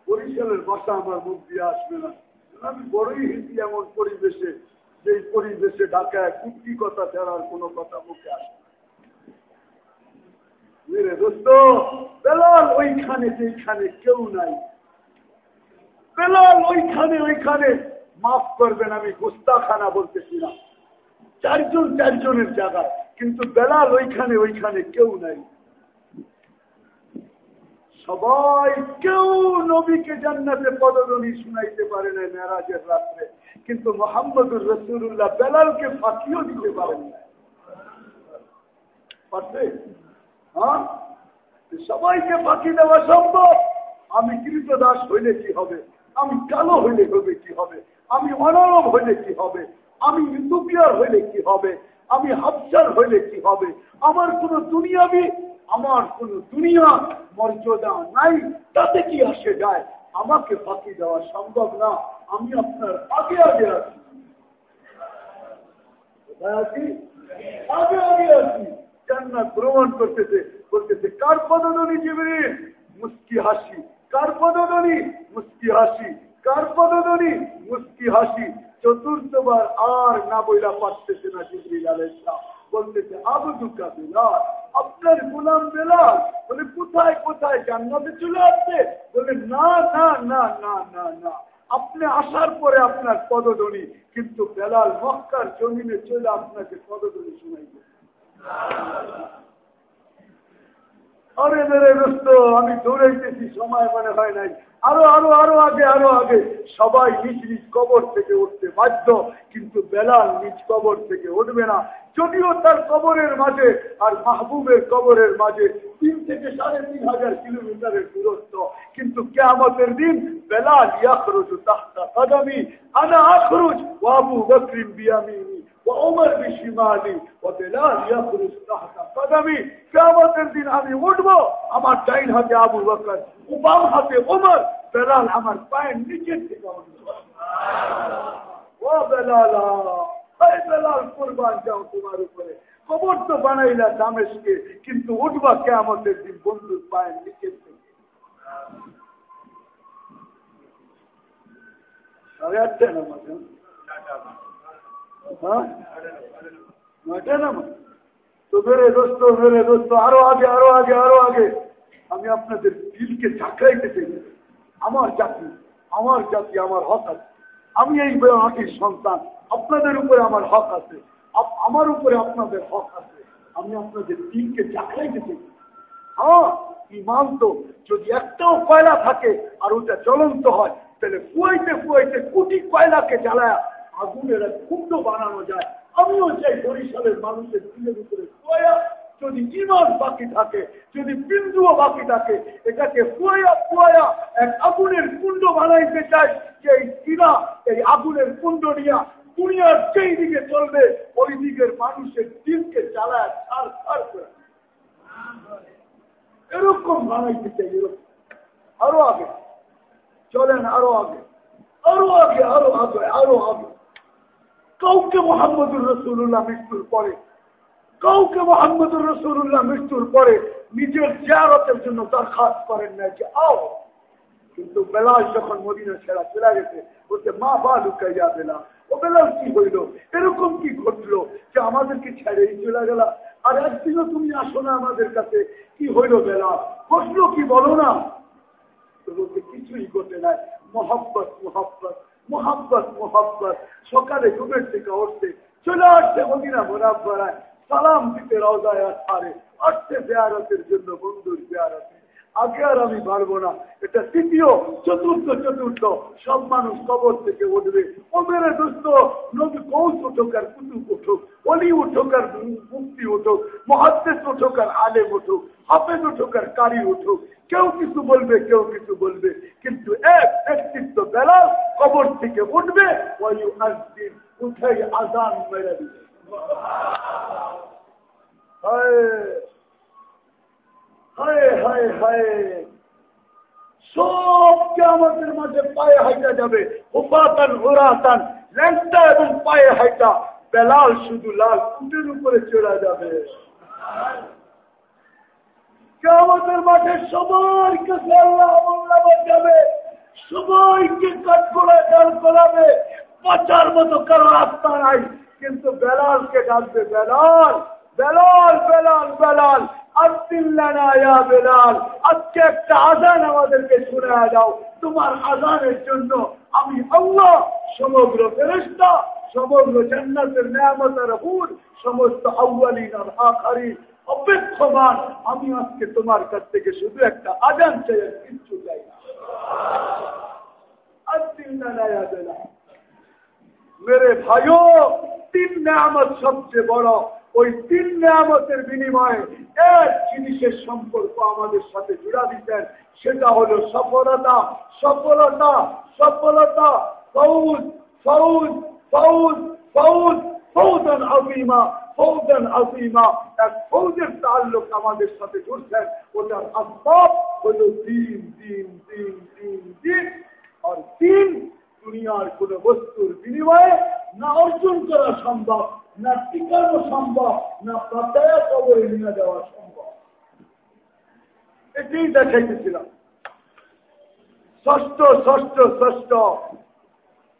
Speaker 1: বরিশালের বাসা আমার মুখ দিয়ে আসবে না। আমি বড়ই হিন্দি এমন পরিবেশে যে পরিবেশে ঢাকায় কুটি কথা ছাড়ার কোনো কথা মুখে আসে বেলাল ওইখানে কেউ নাই। বেলাল ওইখানে ওইখানে, মাফ করবেন, আমি গুস্তাখানা বলতেছি চারজন চারজনের জায়গায়, কিন্তু বেলাল ওইখানে ওইখানে কেউ নাই। সবাই কেউ নবীকে জান্নাতে পদদনী শুনাইতে পারে না মেরাজের রাত্রে। কিন্তু মোহাম্মদুর রসুল্লাহ বেলালকে ফাঁকিও দিতে পারেন না হ্যাঁ? সবাইকে ফাঁকি দেওয়া সম্ভব। আমি কৃতদাস হইলে কি হবে? আমি কালো হইলে হবে কি হবে? আমি অনরব হইলে কি হবে? আমি ইন্দুপিয়ার হইলে কি হবে? আমি হাফসার হইলে কি হবে? আমার কোন দুনিয়াবি আমার কোন দুনিয়া মর্যাদা নাই, তাতে কি আসে যায়? আমাকে ফাঁকি দেওয়া সম্ভব না। আমি আপনার আগে আগে আছি। আগে আগে আছি। জান্নাত ভ্রমণ করতেছে, বলতেছে, কার পদনী জীবনের মুস্কি হাসি। কার পদনী মুস্কি হাসি। কার পদনী মুস্কি হাসি। চতুর্থবার আর না বইলা পারতেছে না জিবরিল আলাইসলাম বলতেছে, আবুদুকা বেলাল। আপনার গুলাম বেলাল বলে, কোথায় কোথায় জান্নাতে চলে আসছে? বলে, না না না না না না। আপনি আসার পরে আপনার পদধ্বনি, কিন্তু বেলাল মক্কার জমিনে চলে আপনাকে পদধ্বনি শুনাইবে। আরে মেরে দোস্ত, আমি দৌড়াইতেছি সময় মনে হয় নাই। আরও আরও আরও আগে আরও আগে। সবাই নিজ নিজ কবর থেকে উঠতে বাধ্য, কিন্তু বেলাল নিজ কবর থেকে উঠবে না। যদিও তার কবরের মাঝে আর মাহবুবের কবরের মাঝে তিন থেকে সাড়ে তিন হাজার কিলোমিটারের দূরত্ব। কিন্তু কেমতের দিন বেলাল ইয়াখরুজ তাহতা কাদামি, আনা আখরুজ বাবু বকরিম বিয়ামিনী। وعمر بشمالي وبلال يخرج تحت قدمي কেমতের দিন আমি উঠবো আমার ডাইন হাতে আবু বকর বাম হাতে ওমর বেলাল আমার পায়ের নিচের থেকে ও বেলাল বেলাল কোরবান যাও তোমার উপরে খবর তো বানাইলা দামেশকে কিন্তু উঠবা কেমতের দিন বন্ধুর পায়ের নিচের থেকে সাড়ে আটটা না হ্যাঁ না তো মেরে দোস্ত মেরে দোস্ত, আরও আগে আরও আগে আরও আগে। আমি আপনাদের দিলকে ঝাঁকড়াইতে চাই। আমার জাতি আমার জাতি, আমার হক আছে। আমি এই মাটির সন্তান। আপনাদের উপরে আমার হক আছে। আমার উপরে আপনাদের হক আছে। আমি আপনাদের দিলকে ঝাঁকড়াইতে চাই। হ্যাঁ ইমান তো যদি একটাও কয়লা থাকে আর ওটা জ্বলন্ত হয়, তাহলে কুয়াইতে কুয়াইতে কোটি কয়লাকে জ্বালায় আগুনের এক কুণ্ড বানানো যায়। আমিও চাই বরিশালের মানুষের দিনের উপরে কয়া যদি ইমান বাকি থাকে, যদি বিন্দুও বাকি থাকে, এটাকে ফুয়া ফুয়া এক আগুনের কুণ্ড বানাইতে চাই, যে এই কিনা এই আগুনের কুণ্ড নিয়া দুনিয়ার যেই দিকে চলবে, ওই দিকের মানুষের দিনকে চালায় ছাড় ছাড় করে এরকম বানাইতে চাই, এরকম। আরও আগে। চলেন আরও আগে। আরও আগে আরও আগে আরও আগে। কাউকে মোহাম্মদুর রসুল্লাহ মৃত্যুর পরে, কাউকে মোহাম্মদুর রসুল্লাহ মৃত্যুর পরে নিজের জিয়ারতের জন্য দরখাস্ত করেন না যে, আও। কিন্তু বেলাল যখন মদিনা ছেড়া চলে গেছে, বলছে, মা বা লুকাইয়া বেলা ও বেলাল কি হইল? এরকম কি ঘটলো যে আমাদেরকে ছেড়েই চলে গেল? আর একদিনও তুমি আসো না আমাদের কাছে। কি হইল বেলা ঘটলো কি বলো না? তো বলতে কিছুই ঘটে নাই। মোহাম্মত মোহাম্মত মোহাম্মত মোহাম্মত সকালে ঘুমের থেকে উঠতে চলে আসছে মদিনা মোরাব্বারায় সালাম দিতে রওজায় ছাড়ে আসছে বেয়ারতের জন্য বন্ধুর বেয়ারতে আগে আর আমি পারব না। এটা তৃতীয়, চতুর্থ চতুর্থ। সব মানুষ কবর থেকে উঠবে। ও মেরে দোস্ত, নবী কৌশ উঠুক আর কুতুব উঠুক অলি উঠুক আর মুক্তি উঠুক, মহাদ্দেশ উঠুক আর আলেম উঠুক। হাফেজ উঠুক আর কারি উঠুক। কেউ কিছু বলবে, কেউ কিছু বলবে। কিন্তু এক ব্যক্তিত্ব বেলাল কবর থেকে উঠবে ওই দিন উঠেই আজান মেরে দিবে। আমাদের মাঝে পায়ে হাইটা যাবে। উপাতান ওরাতান ল্যাংটা এবং পায়ে হাইটা বেলাল শুধু লাল কুটের উপরে চড়া যাবে। আমাদের মাঠে সবার আল্লাহ আমল্লাহ যাবে সবাইকে কাঠ করে করাবে বাঁচার মতো কারও রাস্তা নাই। কিন্তু বেলালকে ডাকবে, বেলাল বেলাল বেলাল বেলাল বেলাল। আজকে একটা আজান আমাদেরকে শুনে দাও। তোমার আজানের জন্য আমি আল্লাহ, সমগ্র ফেরেস্তা সমগ্র জান্নাতের নিয়ামতের হুর, সমস্ত আউ্বালিন আর আখারি অপেক্ষমান, আমি আজকে তোমার কাছ থেকে শুধু একটা আজান চাই কিচ্ছু চাই মেরে ভাইও, তিন নামত সবচেয়ে বড়। ওই তিন নামতের বিনিময়ে এক জিনিসের সম্পর্ক আমাদের সাথে জুড়া দিতেন, সেটা হলো সফলতা। সফলতা সফলতা, ফৌজ ফৌজ ফৌজ ফৌজ, ফৌজন আফিমা ফৌজন আফিমা এক ফৌজের তাল্লুক আমাদের সাথে জুড়ছেন। ওটার আসবাব হলো দিন দিন দিন দিন দিন। আর দিন দুনিয়ার কোন বস্তুর বিনিময়ে না অর্জন করা সম্ভব, না টিকানো সম্ভব, না পাতায়া কবরে নিয়ে যাওয়া সম্ভব। এটাই দেখাইতেছিলাম। ষষ্ঠ ষষ্ঠ ষষ্ঠ।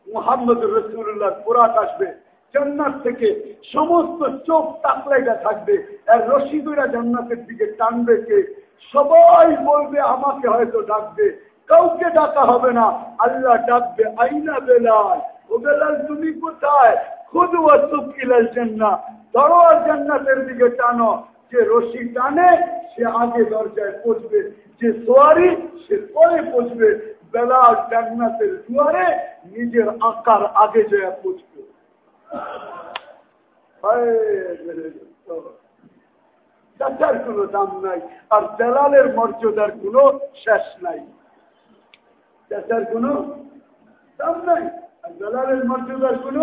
Speaker 1: মোহাম্মদ রসুল্লাহ পুরাত আসবে। জান্নাত থেকে সমস্ত চোখ তাকলাইটা থাকবে। আর রশিদুরা জান্নাতের দিকে টানবে কে? সবাই বলবে, আমাকে হয়তো ডাকবে। কাউকে ডাকা হবে না। আল্লাহ ডাকবে, আইনা বেলাল, ও বেলাল, তুমি কোথায়? খুদ ওয়াসুক ইলাল জান্না দরওয়ার জান্নাতের দিকে টানো। যে রশি টানে, সে আগে দরজায় পৌঁছবে যে সোয়ারি, সে পরে পৌঁছবে বেলাল জান্নাতের দুয়ারে নিজের আকার আগে যায় পৌঁছবে চাচার কোন দাম নাই, আর বেলালের মর্যাদার কোন শেষ নাই। চাচার কোন দাম নাই, আর বেলালের মর্যাদার কোন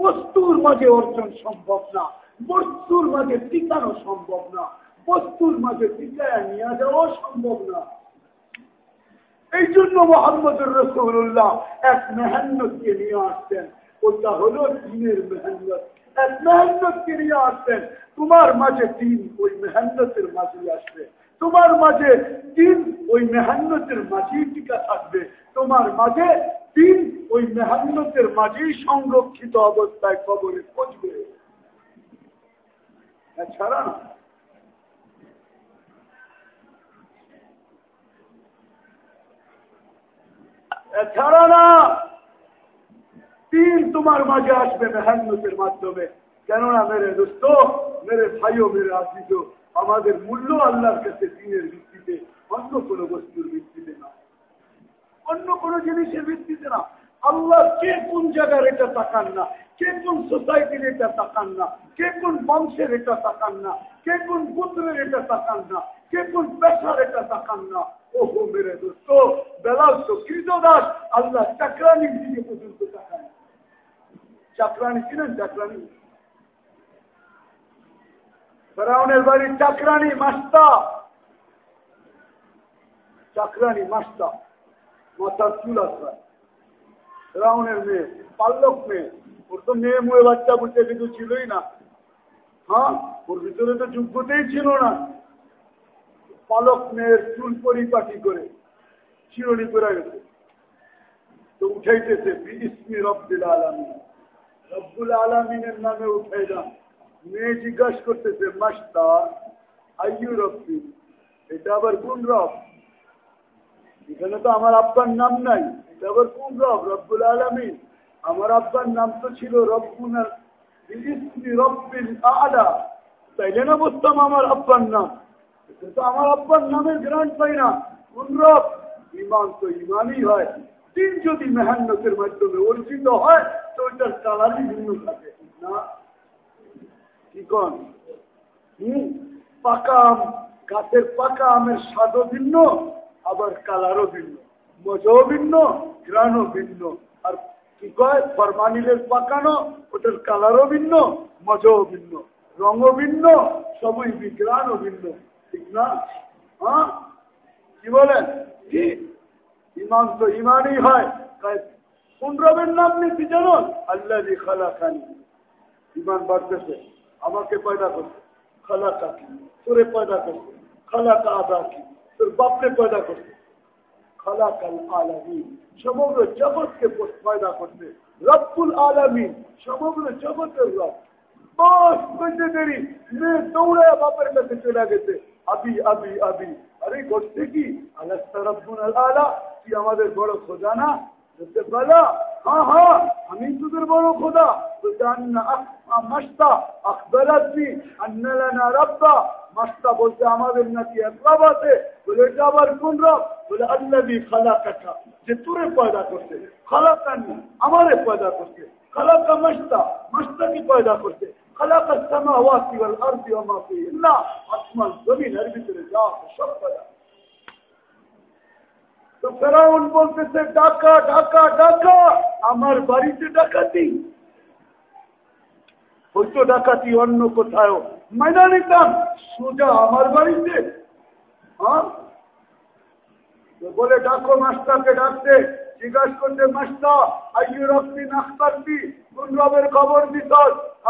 Speaker 1: বস্তুর মাঝে অর্জন সম্ভব না, বস্তুর মাঝে টিকানো সম্ভব না, বস্তুর মাঝে টিকায় নিয়ে যাওয়া সম্ভব না। এই জন্য মোহাম্মদুর রসুল্লাহ এক মেহান্নতকে নিয়ে আসতেন ওটা হলো দিনের মেহান্ন এক মেহান্নতকে নিয়ে আসতেন তোমার মাঝে দিন ওই মেহান্নতের মাঝে আসবে। তোমার মাঝে দিন ওই মেহান্নতের মাঝেই টিকা থাকবে। তোমার মাঝে দিন ওই মেহান্নতের মাঝেই সংরক্ষিত অবস্থায় কবরে পচবে এছাড়া এছাড়া না। তিন তোমার মাঝে আসবে মেহান্নতের মাধ্যমে। কেননা মেরে দোস্ত, মেরে ভাইও, মেরে আসিত আমাদের মূল্য আল্লাহর কাছে দিনের ভিত্তিতে, অন্য কোন বস্তুর ভিত্তিতে না। অন্য কোন জিনিসের ভিত্তিতে না। আল্লাহ কে কোন জায়গার এটা তাকান না, কে কোন সোসাইটির এটা তাকান না, কে কোন বংশের এটা তাকান না, কে কোন পুত্রের এটা তাকান না, কে কোন পেশার এটা তাকান না। ওহো মেরে দোস্ত, বেলাল তো কৃতদাস। আল্লাহ চাকরানির দিকে পর্যন্ত তাকান চাকরানি ছিলেন চাকরানি। ফেরাউনের বাড়ির চাকরানি মাস্তা। চাকরানি মাস্তা। মাথার চুল আসরা ফেরাউনের মেয়ে পাল্লক মেয়ে। ওর তো মেয়ে মুয়ে বাচ্চা বুঝতে কিছু ছিলই না। হ্যাঁ? ওর ভিতরে তো যোগ্যতেই ছিল না। পালক মেয়ের চুল পরিপাটি করে চিরনি করে গেছে তো উঠাইতেছে ইসমি রব্দুল আলমী রব্বুল আলমিনের নামে উঠাই না মেয়ে জিজ্ঞাসা করতেছে মাস্টার আইয়ু রব্বি, এটা আবার কোন রব? এখানে তো আমার আব্বার নাম নাই, এটা আবার কোন রব? রব্বুল আলমিন। আমার আব্বার নাম তো ছিল রব্বুনার রব্বিল আলা। তাইলে না বুঝতাম আমার আব্বার নাম। কিন্তু আমার আব্বার নামে গ্রান্ট পাই না। ইমান তো ইমানই হয়। দিন যদি মেহান্নতের মাধ্যমে অর্জিত হয়, তো ওইটার কালারই ভিন্ন থাকে। না। কি কন? পাকা আম গাছের পাকা আমের স্বাদও ভিন্ন, আবার কালারও ভিন্ন। মজাও ভিন্ন গ্রানও ভিন্ন। আর কি কয়? ফরমানিলের পাকানো, ওটার কালারও ভিন্ন, মজাও ভিন্ন। রঙও ভিন্ন, সবই বিগ্রানও ভিন্ন। ঠিক না? হ্যাঁ? কি বলেন? ইমান তো ইমানই হয়। কোন রবের নাম নিতে জানো আল্লাহ খালা খানি ইমান বাড়তেছে। আমাকে পয়দা করছে। খালা কাকি তোরে পয়দা করছে। খালা কা আদা কি তোর বাপরে পয়দা করছে। খালা কাল আলমী সমগ্র জগৎকে পয়দা করছে। রব্বুল আলমী সমগ্র জগতের রব। বস করতে দেরি। মেয়ে দৌড়ে বাপের কাছে চলে গেছে। আবি আবি আবি। আরে করছে কি? আমাদের বড় খোঁজা না? বলতে পারলা হ্যাঁ হ্যাঁ আমি তোদের বড় খোদা। আমাদের নাকি এক আছে। বলে আবার কোন রব বলে আল্লাহি খালা কাটা যে তোরে পয়দা করছে। খালা কান্নি আমারে পয়দা করছে। খালা কা মাস্তা মাস্তা পয়দা করছে। خلق السماوات والارض وما فيهن আসমান জমিন এর ভিতরে যা সব পয়দা তো ফেরাউন বলতেছে ডাকা ডাকা ডাকা আমার বাড়িতে ডাকাতি হয়তো ডাকাতি অন্য কোথাও মাইনা নিতাম সোজা আমার বাড়িতে হ্যাঁ বলে ডাকো মাস্টারকে ডাকতে জিজ্ঞাসা করতে মাস্টার আইয়ু রক্তি নাস্তারতি কোন রবের খবর দিত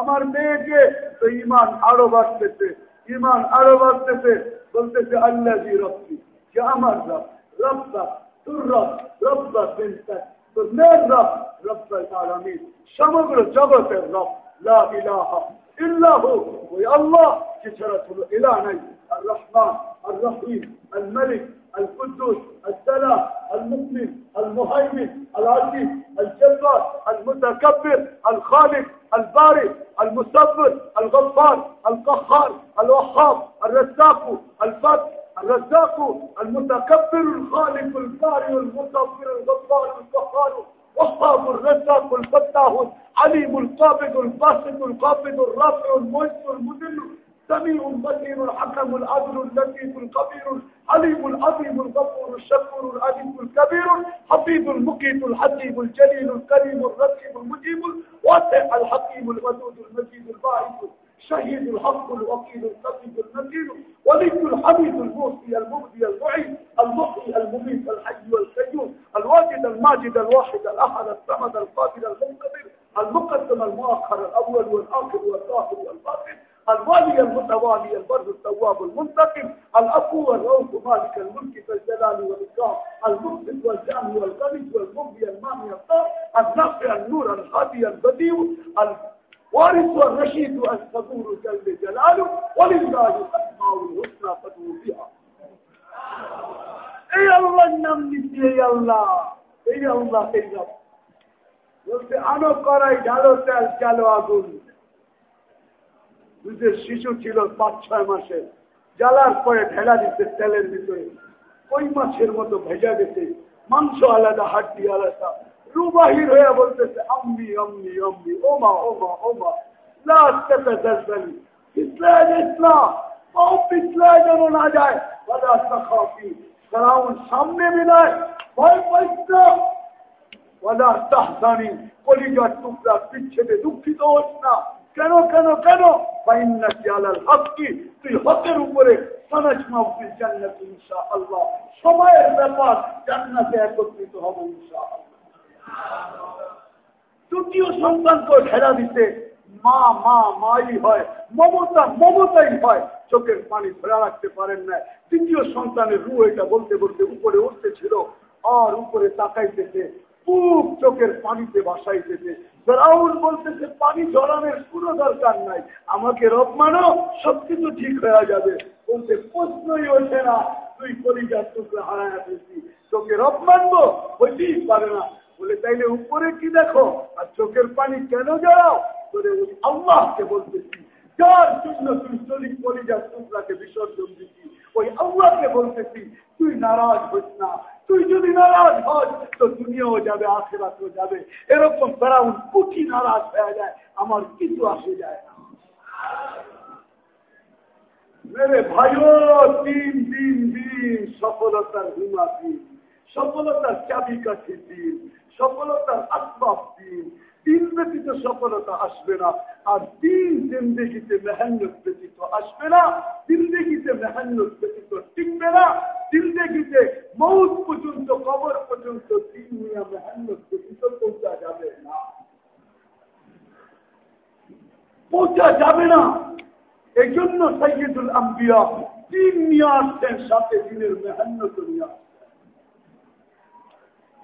Speaker 1: আমার মেয়েকে তো ইমান আরও বাড়তেছে ইমান আরও বাড়তেছে। বলতেছে আল্লাহ জি রক্তি যে আমার রব, রব্বা, তোর রব, রব্বা বিনতা তোর মেয়ের রব, রব্বা আলামিন, সমগ্র জগতের রব, লা ইলাহা ইল্লাহু, ওই আল্লাহ এছাড়া কোনো ইলাহ নাই, আর রহমান, আর রহিম আল মালিক القدوس السلام المؤمن المهيمن العزيز الجبار المتكبر الخالق البارئ المصبر الغفار القهار الوهاب الرزاق الفتح الرزاق المتكبر الخالق البارئ المصبر الغفار القهار وهاب الرزاق الفتاح عليم القابض الباسط القابض الرافع المعز المذل سميع بصير الحكم العدل اللطيف الخبير الحليم العظيم الغفور الشكور العزيز الكبير حفيظ المقيت الحكيم الجليل الكريم الرقيب المجيب الواسع الحكيم الودود المجيد الباعث شهيد الحق الوكيل القصيد المتين ولي الحميد الموصي المبدي المعين المحيي المميت الحي والقيوم الواجد الماجد الواحد الأحد الصمد القادر المنقدر المقدم المؤخر الأول والآخر والظاهر والباطن الوالي المتوالي البر التواب المنتقم الأقوى الروح مالك الملك والجلال والإكرام. المفسد والجامع والقلب والمغني المامي الطار النافع النور الهادي البديع. الوارث والرشيد الصبور جل جلاله. ولله الأسماء الحسنى فادعوا بها إي الله نمني إي الله. إي الله إي الله. قلت أنا قرأي جالو سأل جالو أقول. দুধের শিশু ছিল পাঁচ, ছয় মাসে জ্বালার পরে ঢেলা দিতে তেলের ভিতরে। কই মাছের মতো ভেজা গেছে মাংস আলাদা, হাড্ডি আলাদা। রুবাহির হয়ে বলতেছে, আম্মি আম্মি আম্মি ওমা ওমা ওমা ইসলাম ও পিছলায় টুকরা বিচ্ছেদে দুঃখিত হোস না। কেন কেন কেন? তুই হকের উপরে সময়ের ব্যাপার, জান্নাতে একত্রিত ইনশা তৃতীয় সন্তানকে ঘেরা দিতে মা মা, মাই হয়, মমতা, মমতাই হয়। চোখের পানি ধরে রাখতে পারেন না। তৃতীয় সন্তানের রু এটা বলতে বলতে উপরে উঠতেছিল, আর উপরে তাকাইতেছে। খুব চোখের পানিতে ভাসাইতেছে ফেরাউন বলতেছে, পানি ঝরানোর কোনো দরকার নাই। আমাকে রব মানো, সবকিছু ঠিক হয়ে যাবে। বলতে প্রশ্নই ওঠে না। তুই কলিজার টুকরা হারায় ফেলছি তোকে রব মানবো? হইতেই পারে না। বলে, তাইলে উপরে কি দেখো? আর চোখের পানি কেন জড়াও? করে আল্লাহকে বলতেছি। যার জন্য তুই চলি কলিজার টুকরাকে বিসর্জন দিচ্ছি ওই আল্লাহকে বলতেছি, তুই নারাজ হইস না। তুই যদি নারাজ হস, তো দুনিয়াও যাবে, আখেরাতেও যাবে। এরকম ফেরাউন কুঠি নারাজ হয়ে যায়, আমার কিছু আসে যায় না। ভাইও দিন দিন দিন সফলতার হুমা দিন, সফলতার চাবিকাঠি দিন, সফলতার আসবাব দিন দিন ব্যতীত সফলতা আসবে না, আর দিন জিন্দগিতে মেহান্নত ব্যতীত আসবে না, জিন্দগিতে মেহান্নত ব্যতীত টিকবে না, জিন্দগিতে মৌত পর্যন্ত, কবর পর্যন্ত দিন নিয়ে মেহান্নত ব্যতীত পৌঁছা যাবে না। পৌঁছা যাবে না। এই জন্য সৈয়দুল আম্বিয়া দিন নিয়ে আসছেন সাথে দিনের মেহান্নত নিয়ে আসছেন।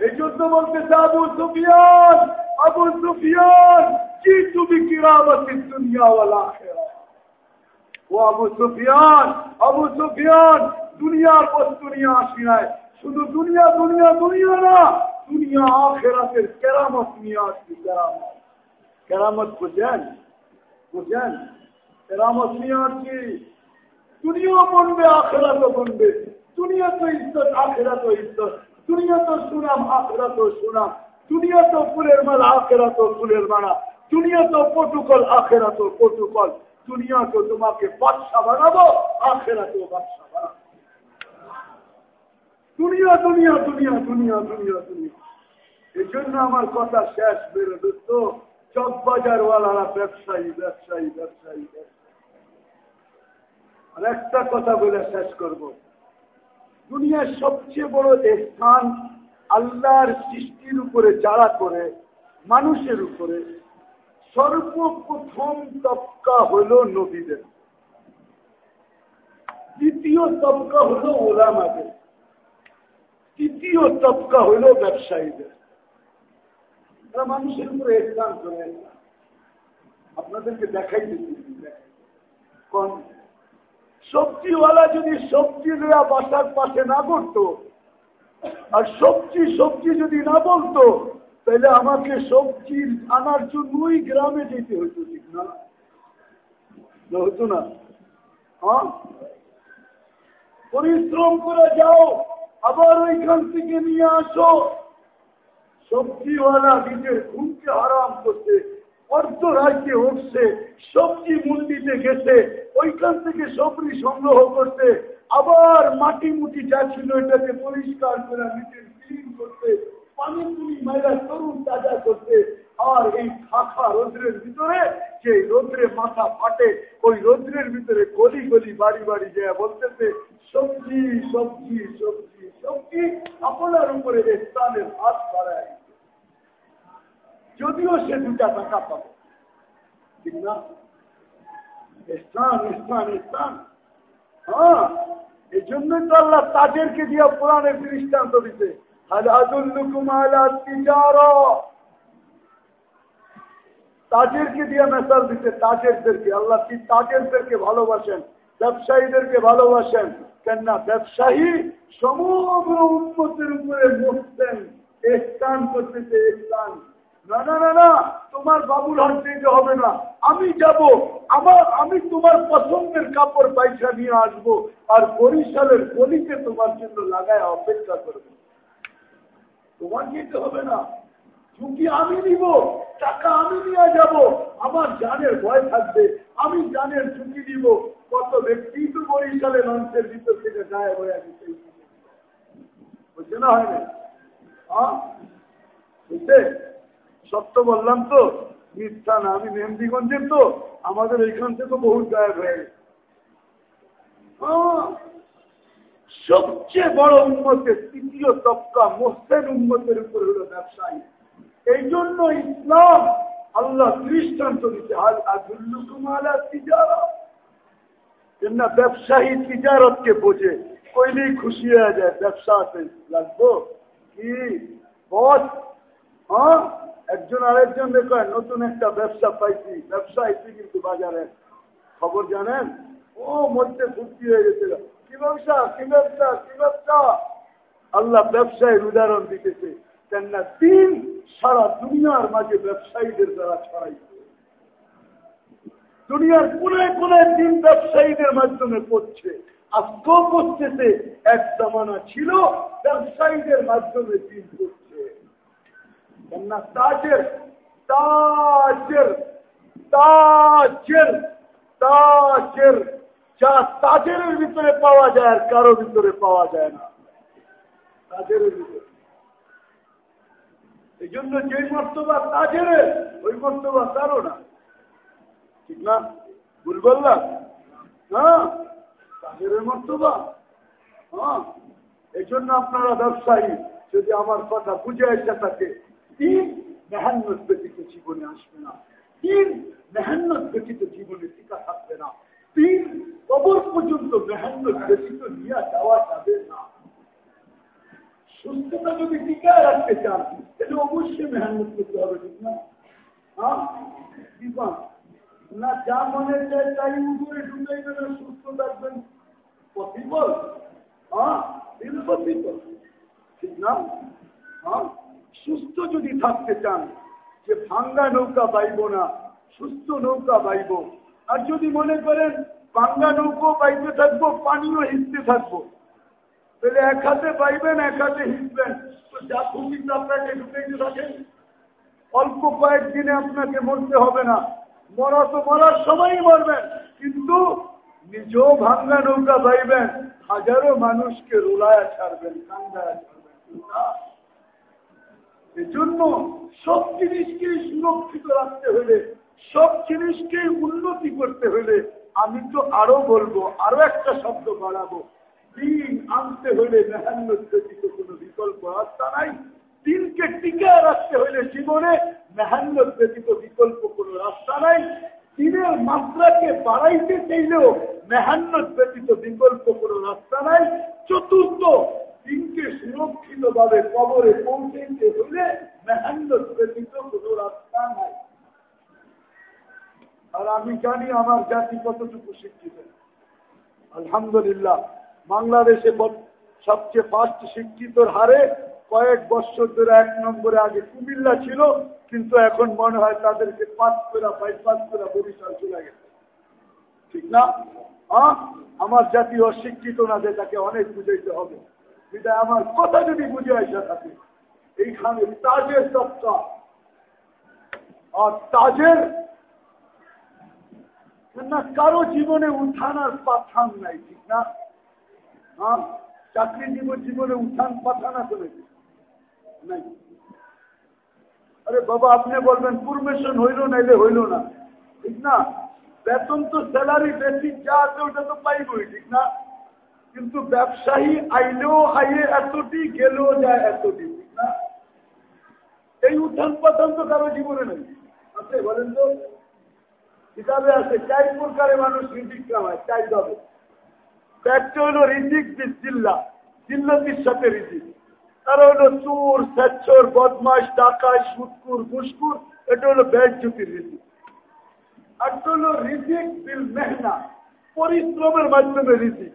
Speaker 1: এই জন্য বলতেছে আবু সুফিয়ান আবু সুফিয়ান, কি তুমি কিরামতি দুনিয়াওয়ালা ও আবু সুফিয়ান আবু সুফিয়ান, দুনিয়ার বস্তু নিয়ে আসি নাই। শুধু দুনিয়া দুনিয়া দুনিয়া না, দুনিয়া আখেরাতের কেরামত নিয়ে আসছি কেরামত। কেরামত বুঝেন? বুঝেন? কেরামত নিয়ে আসছি দুনিয়া বনবে, আখেরাতও বনবে। দুনিয়া তো ইজ্জত আখেরাত ইজ্জত। দুনিয়া তো সুনাম, আখেরাত সুনাম। দুনিয়া তো ফুলের মালা, আখেরাত ফুলের মালা। দুনিয়া তো প্রটোকল আখেরাত প্রটোকল দুনিয়া তো তোমাকে বাদশা বানাবো আখেরাত বাদশা বানাবো। দুনিয়া দুনিয়া দুনিয়া দুনিয়া দুনিয়া দুনিয়া। এই জন্য আমার কথা শেষ বেরো দোস্ত। চক বাজারওয়ালারা ব্যবসায়ী ব্যবসায়ী ব্যবসায়ী। আর একটা কথা বলে শেষ করব। দুনিয়ার সবচেয়ে বড় স্থান আল্লাহর সৃষ্টির উপরে যারা করে, মানুষের উপরে, সর্বপ্রথম তবকা হল নবীদের। দ্বিতীয় তবকা হল ওলামাদের। তৃতীয় তবকা হল ব্যবসায়ীদের। তারা মানুষের উপরে স্থান করে। আপনাদেরকে দেখাই দিচ্ছি কোন? সবজিওয়ালা যদি সবজি দেওয়া বাসার পাশে না করতো, আর সবজি সবজি যদি না বলতো তাহলে আমাকে সবজি আনার জন্যই গ্রামে যেতে হতো ঠিক না? হতো না? হ্যাঁ? পরিশ্রম করে যাও, আবার ওইখান থেকে নিয়ে আসো। সবজিওয়ালা নিজের ঘুমকে আরাম করতে অর্ধ রাজ্যে উঠছে সবজি মন্ডিতে গেছে, ওইখান থেকে সবজি সংগ্রহ করতে আবার মাটি মুটি যা ছিল এটাকে পরিষ্কার করে নিজের ক্লিন করতে পানি পুনি মাইরা তরুণ তাজা করতে আর এই খাখা রৌদ্রের ভিতরে যে রৌদ্রে মাথা ফাটে, ওই রৌদ্রের ভিতরে গলি গলি বাড়ি বাড়ি যায় বলতেছে, সবজি সবজি সবজি সবজি, আপনার উপরে স্থানের হাত বাড়ায়। যদিও সে দুটা টাকা পাবে। ঠিক না? স্থান স্থান স্থান। হ্যাঁ এই জন্যই তো আল্লাহ তাদেরকে দিয়া পুরাণের দৃষ্টান্ত দিতে তাদেরকে দিয়ে মেসাল দিতে তাজেরদেরকে আল্লাহ কি তাজেরদেরকে ভালোবাসেন? ব্যবসায়ীদেরকে ভালোবাসেন? কেননা ব্যবসায়ী সমগ্র উন্মতের উপরে বসতেন। স্থান করতেছে স্থান। না না না না, তোমার বাবুর হাত দিতে হবে না। আমি যাব, আমার, আমি তোমার পছন্দের কাপড় পয়সা নিয়ে আসব, আর বরিশালের গলিতে তোমার জন্য লাগায় অপেক্ষা করব। তোমার যেতে হবে না। ঝুঁকি আমি নিব, টাকা আমি নিয়ে যাব। আমার জানের ভয় থাকবে, আমি জানের ঝুঁকি দিব কত ব্যক্তি তো বরিশালে মানুষের ভিতর থেকে যায় হয়ে গেছে বুঝছে না হয় না? বুঝতে সত্য বললাম তো? মিথ্যা না, আমি মেহেন্দিগঞ্জের তো? আমাদের এইখান থেকে বহু গায়েব হয়ে গেছে। সবচেয়ে বড় উন্মতের, তৃতীয় তবকা মোস্তেন উন্মতের উপর হল ব্যবসায়ী। এই জন্য ইসলাম আল্লাহ দৃষ্টান্ত দিতে না ব্যবসায়ী তিজারতকে বোঝে। কইলেই খুশি হয়ে যায় ব্যবসাতে লাগবো? কি? বস? হ্যাঁ? একজন আরেকজন দেখো, নতুন একটা ব্যবসা পাইছি, ব্যবসা আইছি কিন্তু বাজারে। খবর জানেন? ও মধ্যে ফুর্তি হয়ে গেছিল। কি ব্যবসা? কি ব্যবসা? কি ব্যবসা? আল্লাহ ব্যবসায়ের উদাহরণ দিতেছে, কেননা দিন সারা দুনিয়ার মাঝে ব্যবসায়ীদের দ্বারা ছড়াই দুনিয়ার কোনায় কোনায় দিন ব্যবসায়ীদের মাধ্যমে পড়ছে। আজকেও করতেছে এক জামানা ছিল, ব্যবসায়ীদের মাধ্যমে দিন করছে যা তাজের ভিতরে পাওয়া যায় আর কারও ভিতরে পাওয়া যায় না। তাজের ভিতরে। এই জন্য যে মর্তবা তাজের ওই মর্তবা কারও না। ঠিক না? ভুল বললাম? হ্যাঁ তাজের মর্তবা? হ্যাঁ। এই জন্য আপনারা ব্যবসায়ী, যদি আমার কথা বুঝে আসে থাকে তিন মেহান্নত ব্যতীত জীবনে আসবে না তিন মেহান্নত ব্যতীত জীবনে টিকা থাকবে না তিন কবর পর্যন্ত মেহান্নত ব্যতীত নিয়ে যাওয়া যাবে না সুস্থতা যদি টিকায় রাখতে চান তাহলে অবশ্যই মেহান্নত করতে হবে ঠিক না হ্যাঁ না যা মনে চায় তাই উপরে ঢুকাই না সুস্থ থাকবেন পসিবল হ্যাঁ ঠিক না হ্যাঁ সুস্থ যদি থাকতে চান, যে ভাঙ্গা নৌকা বাইব না, সুস্থ নৌকা বাইব আর যদি মনে করেন ভাঙ্গা নৌকো বাইতে থাকব, পানিও হিসতে থাকব, তাহলে এক হাতে পাইবেন, এক হাতে হিসবেন তো যা খুশি আপনাকে ঢুকাইতে থাকেন। অল্প কয়েকদিনে আপনাকে মরতে হবে না। মরা তো মরার সময়ই মরবেন, কিন্তু নিজেও ভাঙ্গা নৌকা পাইবেন। হাজারো মানুষকে রোলায় ছাড়বেন, কান্দায় ছাড়বেন। এজন্য সব জিনিসকে সুরক্ষিত রাখতে হলে, সব জিনিসকে উন্নতি করতে হলে আমি তো আরও বলব, আরও একটা শব্দ বাড়াবো। দিন আনতে হলে মেহান্নত ব্যতীত কোনো বিকল্প রাস্তা নাই। দিনকে টিকে রাখতে হলে জীবনে মেহান্নত ব্যতীত বিকল্প কোনো রাস্তা নাই। দিনের মাত্রাকে বাড়াইতে চাইলেও মেহান্নত ব্যতীত বিকল্প কোনো রাস্তা নাই। চতুর্থ দিনকে সুরক্ষিত ভাবে কবরে পৌঁছাইতে হলে মেহান্নত ব্যতীত কোনো রাস্তা নাই। আর আমি জানি আমার জাতি কতটুকু শিক্ষিত। আলহামদুলিল্লাহ, বাংলাদেশে সবচেয়ে ফার্স্ট শিক্ষিতর হারে কয়েক বছর ধরে এক নম্বরে আগে কুমিল্লা ছিল, কিন্তু এখন মনে হয় তাদেরকে পাঁচ পেরা বাইপাস পেরা বরিশাল চলে গেছে। ঠিক না? আমার জাতি অশিক্ষিত না যে তাকে অনেক বুঝাইতে হবে। এটা আমার কথা যদি বুঝে আসা থাকে এইখানে তাজের তত্ত্বা। আর তাজের না কারও জীবনে উঠান আর পাঠান নাই, ঠিক না? হ্যাঁ? চাকরি জীবন জীবনে উঠান পাঠান আছে নাই। আরে বাবা, আপনি বলবেন পুরমেশন হইল নাইলে হইল না। ঠিক না? বেতন তো স্যালারি বেসিক যা আছে ওটা তো পাইবই, ঠিক না? কিন্তু ব্যবসায়ী আইলেও আইয়ে এতটি, গেলেও যায় এতটি। এই উত্থান পতন তো কারও জীবনে নেই। আছে বলেন তো, কিতাবে আছে চাই প্রকারে মানুষ রিজিক কামায় চাই যাবে একটা হলো বিস জিল্লা জিল্লাতির সাথে রিজিক তারা হলো চোর স্বেচ্ছর বদমাস ডাকায় সুৎকুর ঘুসকুর এটা হলো ব্যয়জ্যোতির রিজিক একটা হলো রিজিক বিল মেহনা, পরিশ্রমের মাধ্যমে রিজিক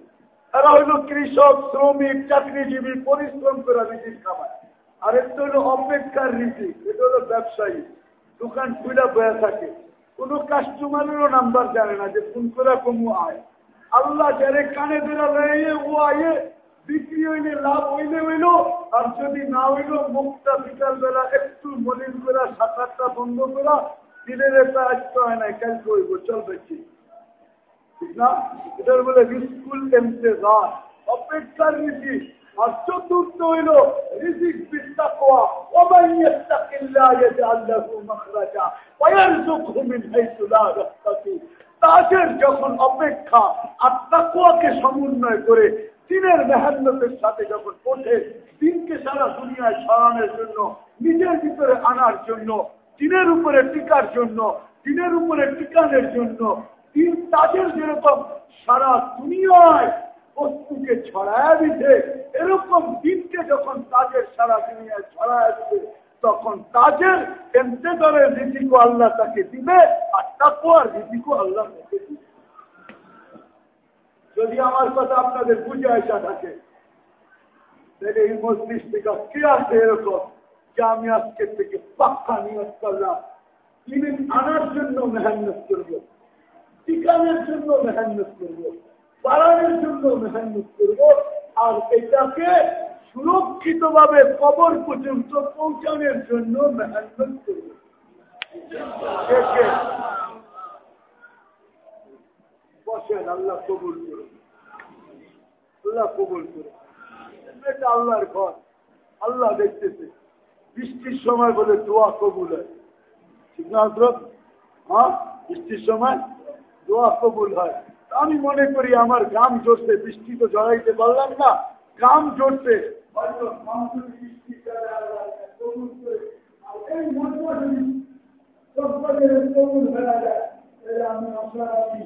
Speaker 1: এরা হইল কৃষক, শ্রমিক, চাকরিজীবী, পরিশ্রম করে রিজিক খামায় আর একটা হলো অপেক্ষার রিজিক, এটা হলো ব্যবসায়ী। দোকান খুলে বয়ে থাকে। কোন কাস্টমারেরও নাম্বার জানে না যে ফোন করে কমু আয়। আল্লাহ যারে কানে বেড়া লয়ে, ও আয়ে, বিক্রি হইলে লাভ হইলে হইল, আর যদি না হইল মুখটা বিকাল বেলা একটু মলিন করা সাঁতারটা বন্ধ করা, দিনের একটা আজকে হয় নাই, কালকে হইব, চল বেশি না অপেক্ষার নীতি আর চতুর্থ হইল তাদের যখন অপেক্ষা আর তাকুয়াকে সমন্বয় করে দিনের মেহান্নতের সাথে যখন ওঠে, দিনকে সারা দুনিয়ায় ছড়ানোর জন্য, নিজের ভিতরে আনার জন্য, দিনের উপরে টিকার জন্য, দিনের উপরে টিকানোর জন্য দিন তাদের যেরকম সারা দুনিয়ায় বস্তুকে ছড়ায় দিতে এরকম দিনকে যখন তাদের সারা দুনিয়ায় ছড়ায় দিবে, তখন তাদের এন্তেদারের রীতিকো আল্লাহ তাকে দিবে আর তাকুয়ার রীতিকো আল্লাহ তাকে দিবে। যদি আমার কথা আপনাদের বুঝে আসা থাকে, তাহলে এই মস্তিষ্ক কে আছে এরকম যে আমি আজকের থেকে পাক্কা নিয়োগ করলাম? ইমিন আনার জন্য মেহান্নত করব। টিকানের জন্য মেহান্নত করব, বাড়ানোর জন্য মেহনত করব, আর এটাকে সুরক্ষিতভাবে কবর পর্যন্ত পৌঁছানোর জন্য মেহনত করব। বসেন, আল্লাহ কবুল করুন। আল্লাহ কবুল করুন। এটা আল্লাহর ঘর। আল্লাহ দেখতেছে। বৃষ্টির সময় বলে দোয়া কবুল হয়। ঠিক না হ্যাঁ? বৃষ্টির সময় দোয়া কবুল হয়। আমি মনে করি আমার গ্রাম জড়ছে বৃষ্টি তো জড়াইতে পারলাম না। গাম জড়ছে আমি